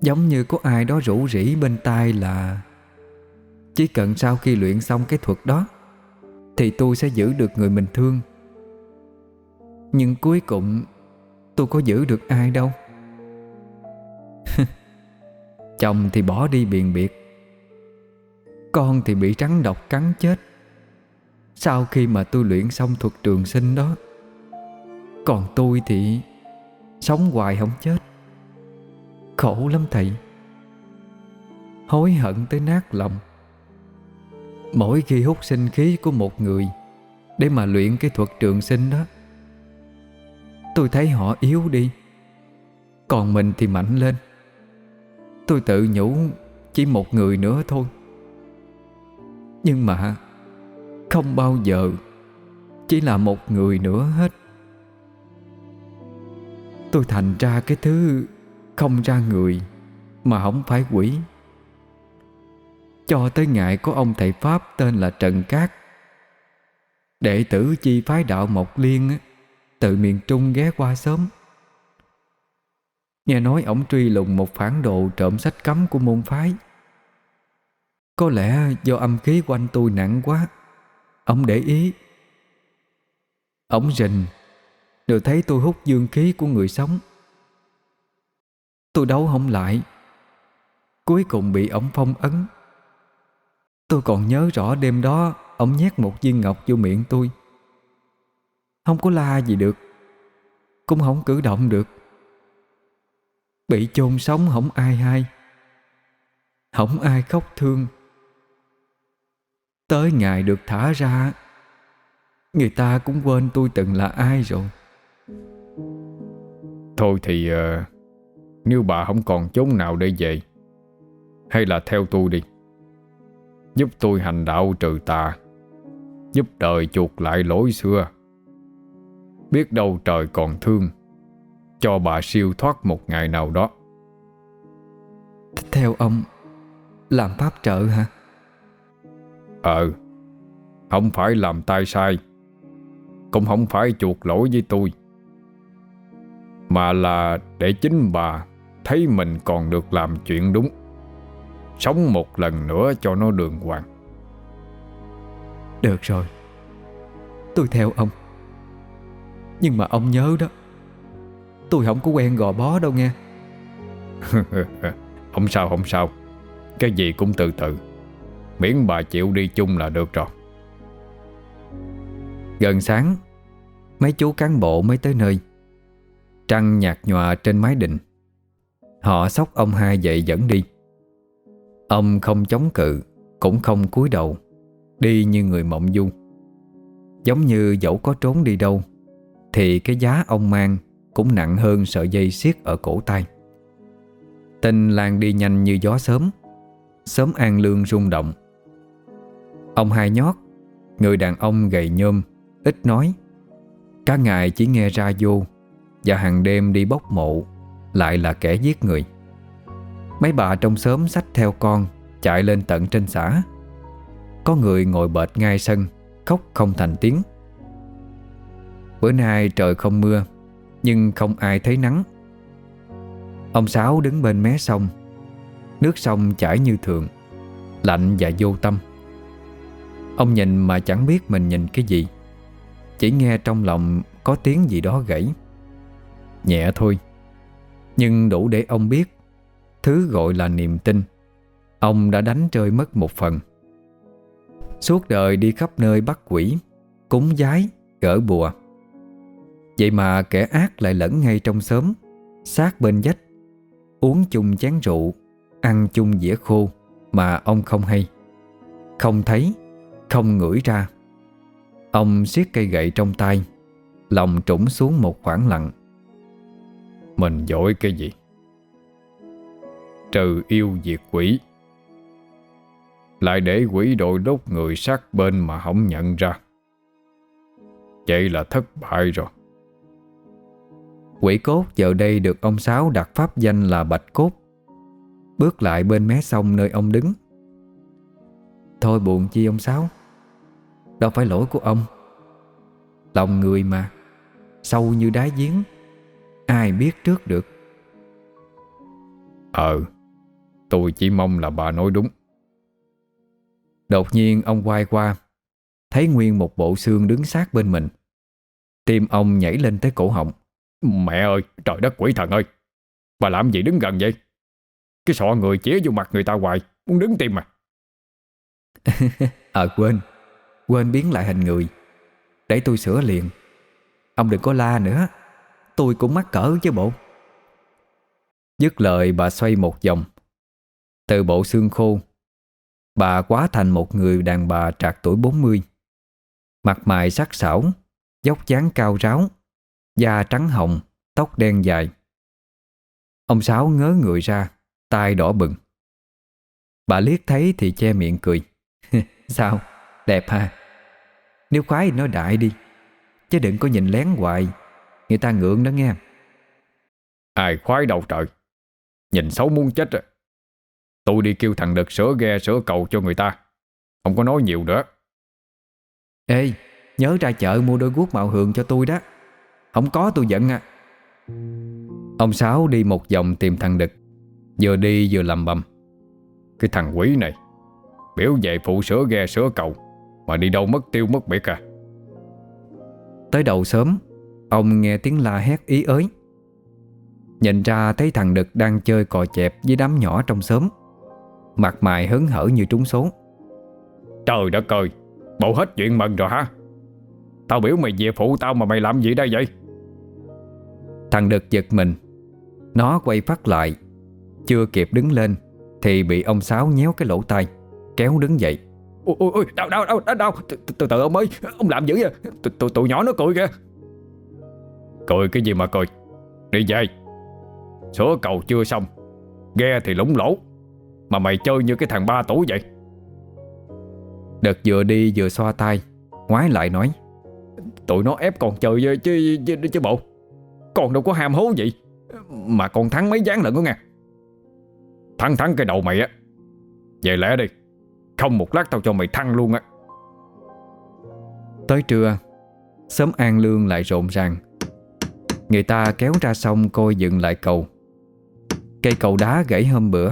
Giống như có ai đó rủ rỉ bên tai là chỉ cần sau khi luyện xong cái thuật đó, Thì tôi sẽ giữ được người mình thương. Nhưng cuối cùng, Tôi có giữ được ai đâu? (laughs) Chồng thì bỏ đi biền biệt, Con thì bị rắn độc cắn chết. Sau khi mà tôi luyện xong thuật trường sinh đó, Còn tôi thì Sống hoài không chết. Khổ lắm thầy. Hối hận tới nát lòng. Mỗi khi hút sinh khí của một người Để mà luyện cái thuật trường sinh đó, Tôi thấy họ yếu đi. Còn mình thì mạnh lên. Tôi tự nhủ Chỉ một người nữa thôi. Nhưng mà Không bao giờ Chỉ là một người nữa hết. Tôi thành ra cái thứ không ra người Mà không phải quỷ. Cho tới ngày có ông thầy Pháp tên là Trần Cát. Đệ tử chi phái đạo Mộc Liên Từ miền Trung ghé qua sớm. Nghe nói ổng truy lùng một phản đồ trộm sách cấm của môn phái. Có lẽ do âm khí quanh tôi nặng quá Ông để ý. Ông rình, Rồi thấy tôi hút dương khí của người sống. Tôi đấu không lại, Cuối cùng bị ổng phong ấn. Tôi còn nhớ rõ đêm đó Ông nhét một viên ngọc vô miệng tôi. Không có la gì được Cũng không cử động được. Bị chôn sống không ai hay Không ai khóc thương. Tới ngày được thả ra Người ta cũng quên tôi từng là ai rồi. Thôi thì uh, nếu bà không còn chốn nào để về Hay là theo tôi đi. Giúp tôi hành đạo trừ tà. Giúp đời chuộc lại lỗi xưa. Biết đâu trời còn thương. Cho bà siêu thoát một ngày nào đó. Theo ông Làm pháp trợ hả? Ờ Không phải làm tay sai. Cũng không phải chuột lỗi với tôi. Mà là để chính bà Thấy mình còn được làm chuyện đúng Sống một lần nữa cho nó đường hoàng. Được rồi. Tôi theo ông. Nhưng mà ông nhớ đó. Tôi không có quen gò bó đâu nghe. (laughs) Không sao không sao. Cái gì cũng từ từ. Miễn bà chịu đi chung là được rồi. Gần sáng Mấy chú cán bộ mới tới nơi. Trăng nhạt nhòa trên mái đình. Họ xốc ông hai dậy dẫn đi Ông không chống cự, Cũng không cúi đầu, Đi như người mộng du. Giống như dẫu có trốn đi đâu, Thì cái giá ông mang Cũng nặng hơn sợi dây siết ở cổ tay. Tin lan đi nhanh như gió sớm Sớm an lương rung động. Ông hai nhót, Người đàn ông gầy nhôm, Ít nói. Cả ngày chỉ nghe ra vô, Và hàng đêm đi bốc mộ, Lại là kẻ giết người. Mấy bà trong xóm xách theo con, Chạy lên tận trên xã. Có người ngồi bệt ngay sân, Khóc không thành tiếng. Bữa nay trời không mưa, Nhưng không ai thấy nắng. Ông Sáu đứng bên mé sông. Nước sông chảy như thường, Lạnh và vô tâm. Ông nhìn mà chẳng biết mình nhìn cái gì. Chỉ nghe trong lòng có tiếng gì đó gãy. Nhẹ thôi, Nhưng đủ để ông biết Thứ gọi là niềm tin. Ông đã đánh rơi mất một phần. Suốt đời đi khắp nơi bắt quỷ Cúng giái, gỡ bùa. Vậy mà kẻ ác lại lẫn ngay trong xóm Sát bên dách Uống chung chén rượu Ăn chung dĩa khô Mà ông không hay. Không thấy Không ngửi ra. Ông siết cây gậy trong tay Lòng trũng xuống một khoảng lặng. Mình giỏi cái gì? Trừ yêu diệt quỷ. Lại để quỷ đội đốt người sát bên mà không nhận ra. Vậy là thất bại rồi. Quỷ cốt giờ đây được ông Sáu đặt pháp danh là Bạch Cốt. Bước lại bên mé sông nơi ông đứng. Thôi buồn chi ông Sáu Đâu phải lỗi của ông. Lòng người mà Sâu như đáy giếng Ai biết trước được. Ờ Tôi chỉ mong là bà nói đúng. Đột nhiên ông quay qua, Thấy nguyên một bộ xương đứng sát bên mình. Tim ông nhảy lên tới cổ họng. Mẹ ơi, trời đất quỷ thần ơi. Bà làm gì đứng gần vậy? Cái sọ người chĩa vô mặt người ta hoài, Muốn đứng tim mà. Ờ (laughs) quên. Quên biến lại hình người. Để tôi sửa liền. Ông đừng có la nữa. Tôi cũng mắc cỡ chứ bộ. Dứt lời, bà xoay một vòng. Từ bộ xương khô, Bà quá thành một người đàn bà trạc tuổi 40 Mặt mày sắc sảo, Dốc dáng cao ráo, Da trắng hồng, Tóc đen dài. Ông Sáu ngớ người ra, Tai đỏ bừng. Bà liếc thấy thì che miệng cười. (laughs) Sao? Đẹp ha? Nếu khoái thì nói đại đi, Chứ đừng có nhìn lén hoài. Người ta ngượng đó nghe. Ai khoái đâu trời. Nhìn xấu muốn chết rồi. Tôi đi kêu thằng Đực sửa ghe sửa cầu cho người ta. Không có nói nhiều nữa. Ê Nhớ ra chợ mua đôi guốc mạo hường cho tôi đó. Không có tôi giận à. Ông Sáu đi một vòng tìm thằng Đực. Vừa đi vừa lầm bầm. Cái thằng quỷ này Biểu về phụ sửa ghe sửa cầu Mà đi đâu mất tiêu mất biệt à. Tới đầu sớm Ông nghe tiếng la hét ý ới. Nhìn ra thấy thằng Đực đang chơi cò chẹp với đám nhỏ trong xóm Mặt mày hớn hở như trúng số. Trời đất ơi Bộ hết chuyện mừng rồi hả? Tao biểu mày về phụ tao mà mày làm gì đây vậy? Thằng Đực giật mình. Nó quay phát lại. Chưa kịp đứng lên Thì bị ông Sáu nhéo cái lỗ tai Kéo đứng dậy. Ôi ôi ôi đau đau đau đau Từ từ, ông ơi Ông làm dữ vậy? Tụi tụi nhỏ nó cười kìa. Cười cái gì mà cười? Đi về. Sửa cầu chưa xong. Ghe thì lũng lỗ Mà mày chơi như cái thằng ba tuổi vậy? Đợt vừa đi vừa xoa tay Ngoái lại nói Tụi nó ép con chơi chứ, chứ, chứ, chứ bộ. Con đâu có ham hố gì Mà còn thắng mấy gián lận đó nha Thắng thắng cái đầu mày á. Về lẽ đi Không một lát tao cho mày thăng luôn á. Tới trưa Sớm an lương lại rộn ràng. Người ta kéo ra sông coi dựng lại cầu. Cây cầu đá gãy hôm bữa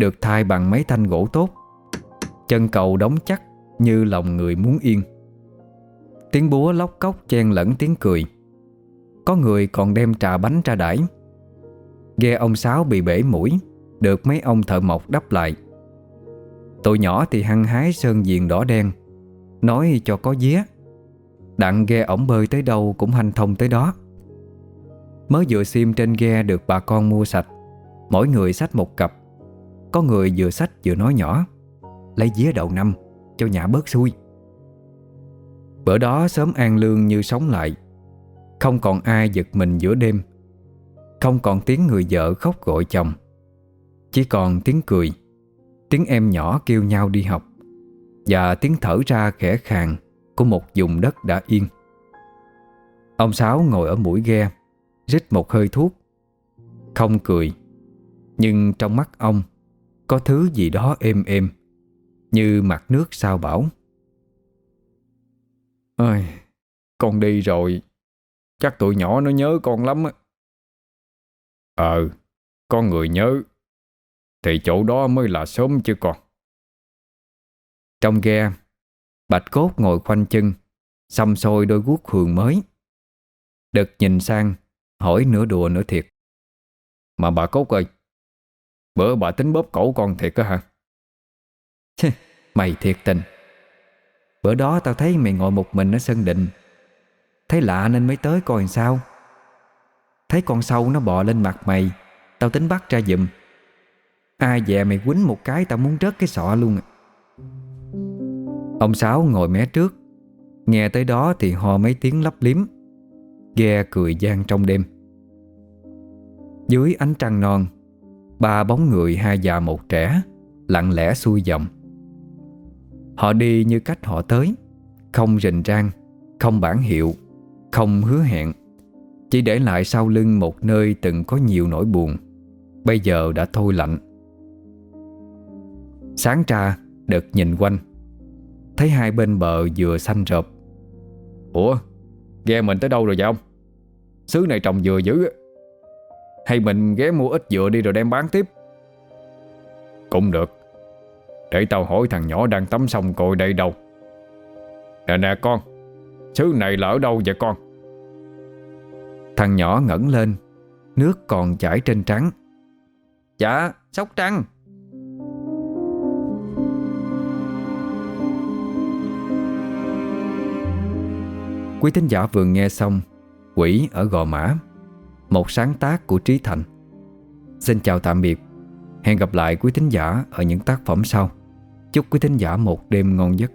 được thay bằng mấy thanh gỗ tốt. Chân cầu đóng chắc Như lòng người muốn yên. Tiếng búa lóc cốc chen lẫn tiếng cười. Có người còn đem trà bánh ra đãi. Ghe ông Sáu bị bể mũi, Được mấy ông thợ mộc đắp lại. Tụi nhỏ thì hăng hái sơn diền đỏ đen, Nói cho có vía. Đặng ghe ổng bơi tới đâu cũng hanh thông tới đó. Mới vừa sim trên ghe được bà con mua sạch, Mỗi người xách một cặp. Có người vừa sách vừa nói nhỏ, Lấy día đầu năm, Cho nhà bớt xui. Bữa đó sớm an lương như sống lại. Không còn ai giật mình giữa đêm. Không còn tiếng người vợ khóc gọi chồng. Chỉ còn tiếng cười, Tiếng em nhỏ kêu nhau đi học. Và tiếng thở ra khẽ khàng Của một vùng đất đã yên. Ông Sáu ngồi ở mũi ghe, Rít một hơi thuốc. Không cười, Nhưng trong mắt ông có thứ gì đó êm êm Như mặt nước sao bão Ôi, Con đi rồi. Chắc tụi nhỏ nó nhớ con lắm á. Ờ Con người nhớ. Thì chỗ đó mới là sớm chứ con. Trong ghe Bạch cốt ngồi khoanh chân Xăm xôi đôi guốc hường mới. Đực nhìn sang Hỏi nửa đùa nửa thiệt. Mà bà Cốt ơi Bữa bà tính bóp cổ con thiệt á hả? Mày thiệt tình. Bữa đó tao thấy mày ngồi một mình ở sân định. Thấy lạ nên mới tới coi sao. Thấy con sâu nó bò lên mặt mày, Tao tính bắt ra giùm. Ai dè mày quýnh một cái Tao muốn rớt cái sọ luôn à. Ông Sáu ngồi mé trước. Nghe tới đó thì ho mấy tiếng lấp liếm. Ghe cười gian trong đêm. Dưới ánh trăng non Ba bóng người, hai già một trẻ, Lặng lẽ xuôi dòng. Họ đi như cách họ tới, Không rình rang, Không bản hiệu, Không hứa hẹn. Chỉ để lại sau lưng một nơi từng có nhiều nỗi buồn, Bây giờ đã thôi lạnh. Sáng ra Đợt nhìn quanh, Thấy hai bên bờ vừa xanh rộp Ủa, Ghe mình tới đâu rồi vậy ông? Xứ này trồng dừa dữ hay mình ghé mua ít dừa đi rồi đem bán tiếp? Cũng được. Để tao hỏi thằng nhỏ đang tắm sông coi đây đâu. Nè nè con, Xứ này là ở đâu vậy con? Thằng nhỏ ngẩng lên, Nước còn chảy trên trắng Dạ Sóc Trăng. Quý thính giả vừa nghe xong, Quỷ ở Gò Mã. Một sáng tác của Trí Thành. Xin chào tạm biệt. Hẹn gặp lại quý thính giả ở những tác phẩm sau. Chúc quý thính giả một đêm ngon giấc.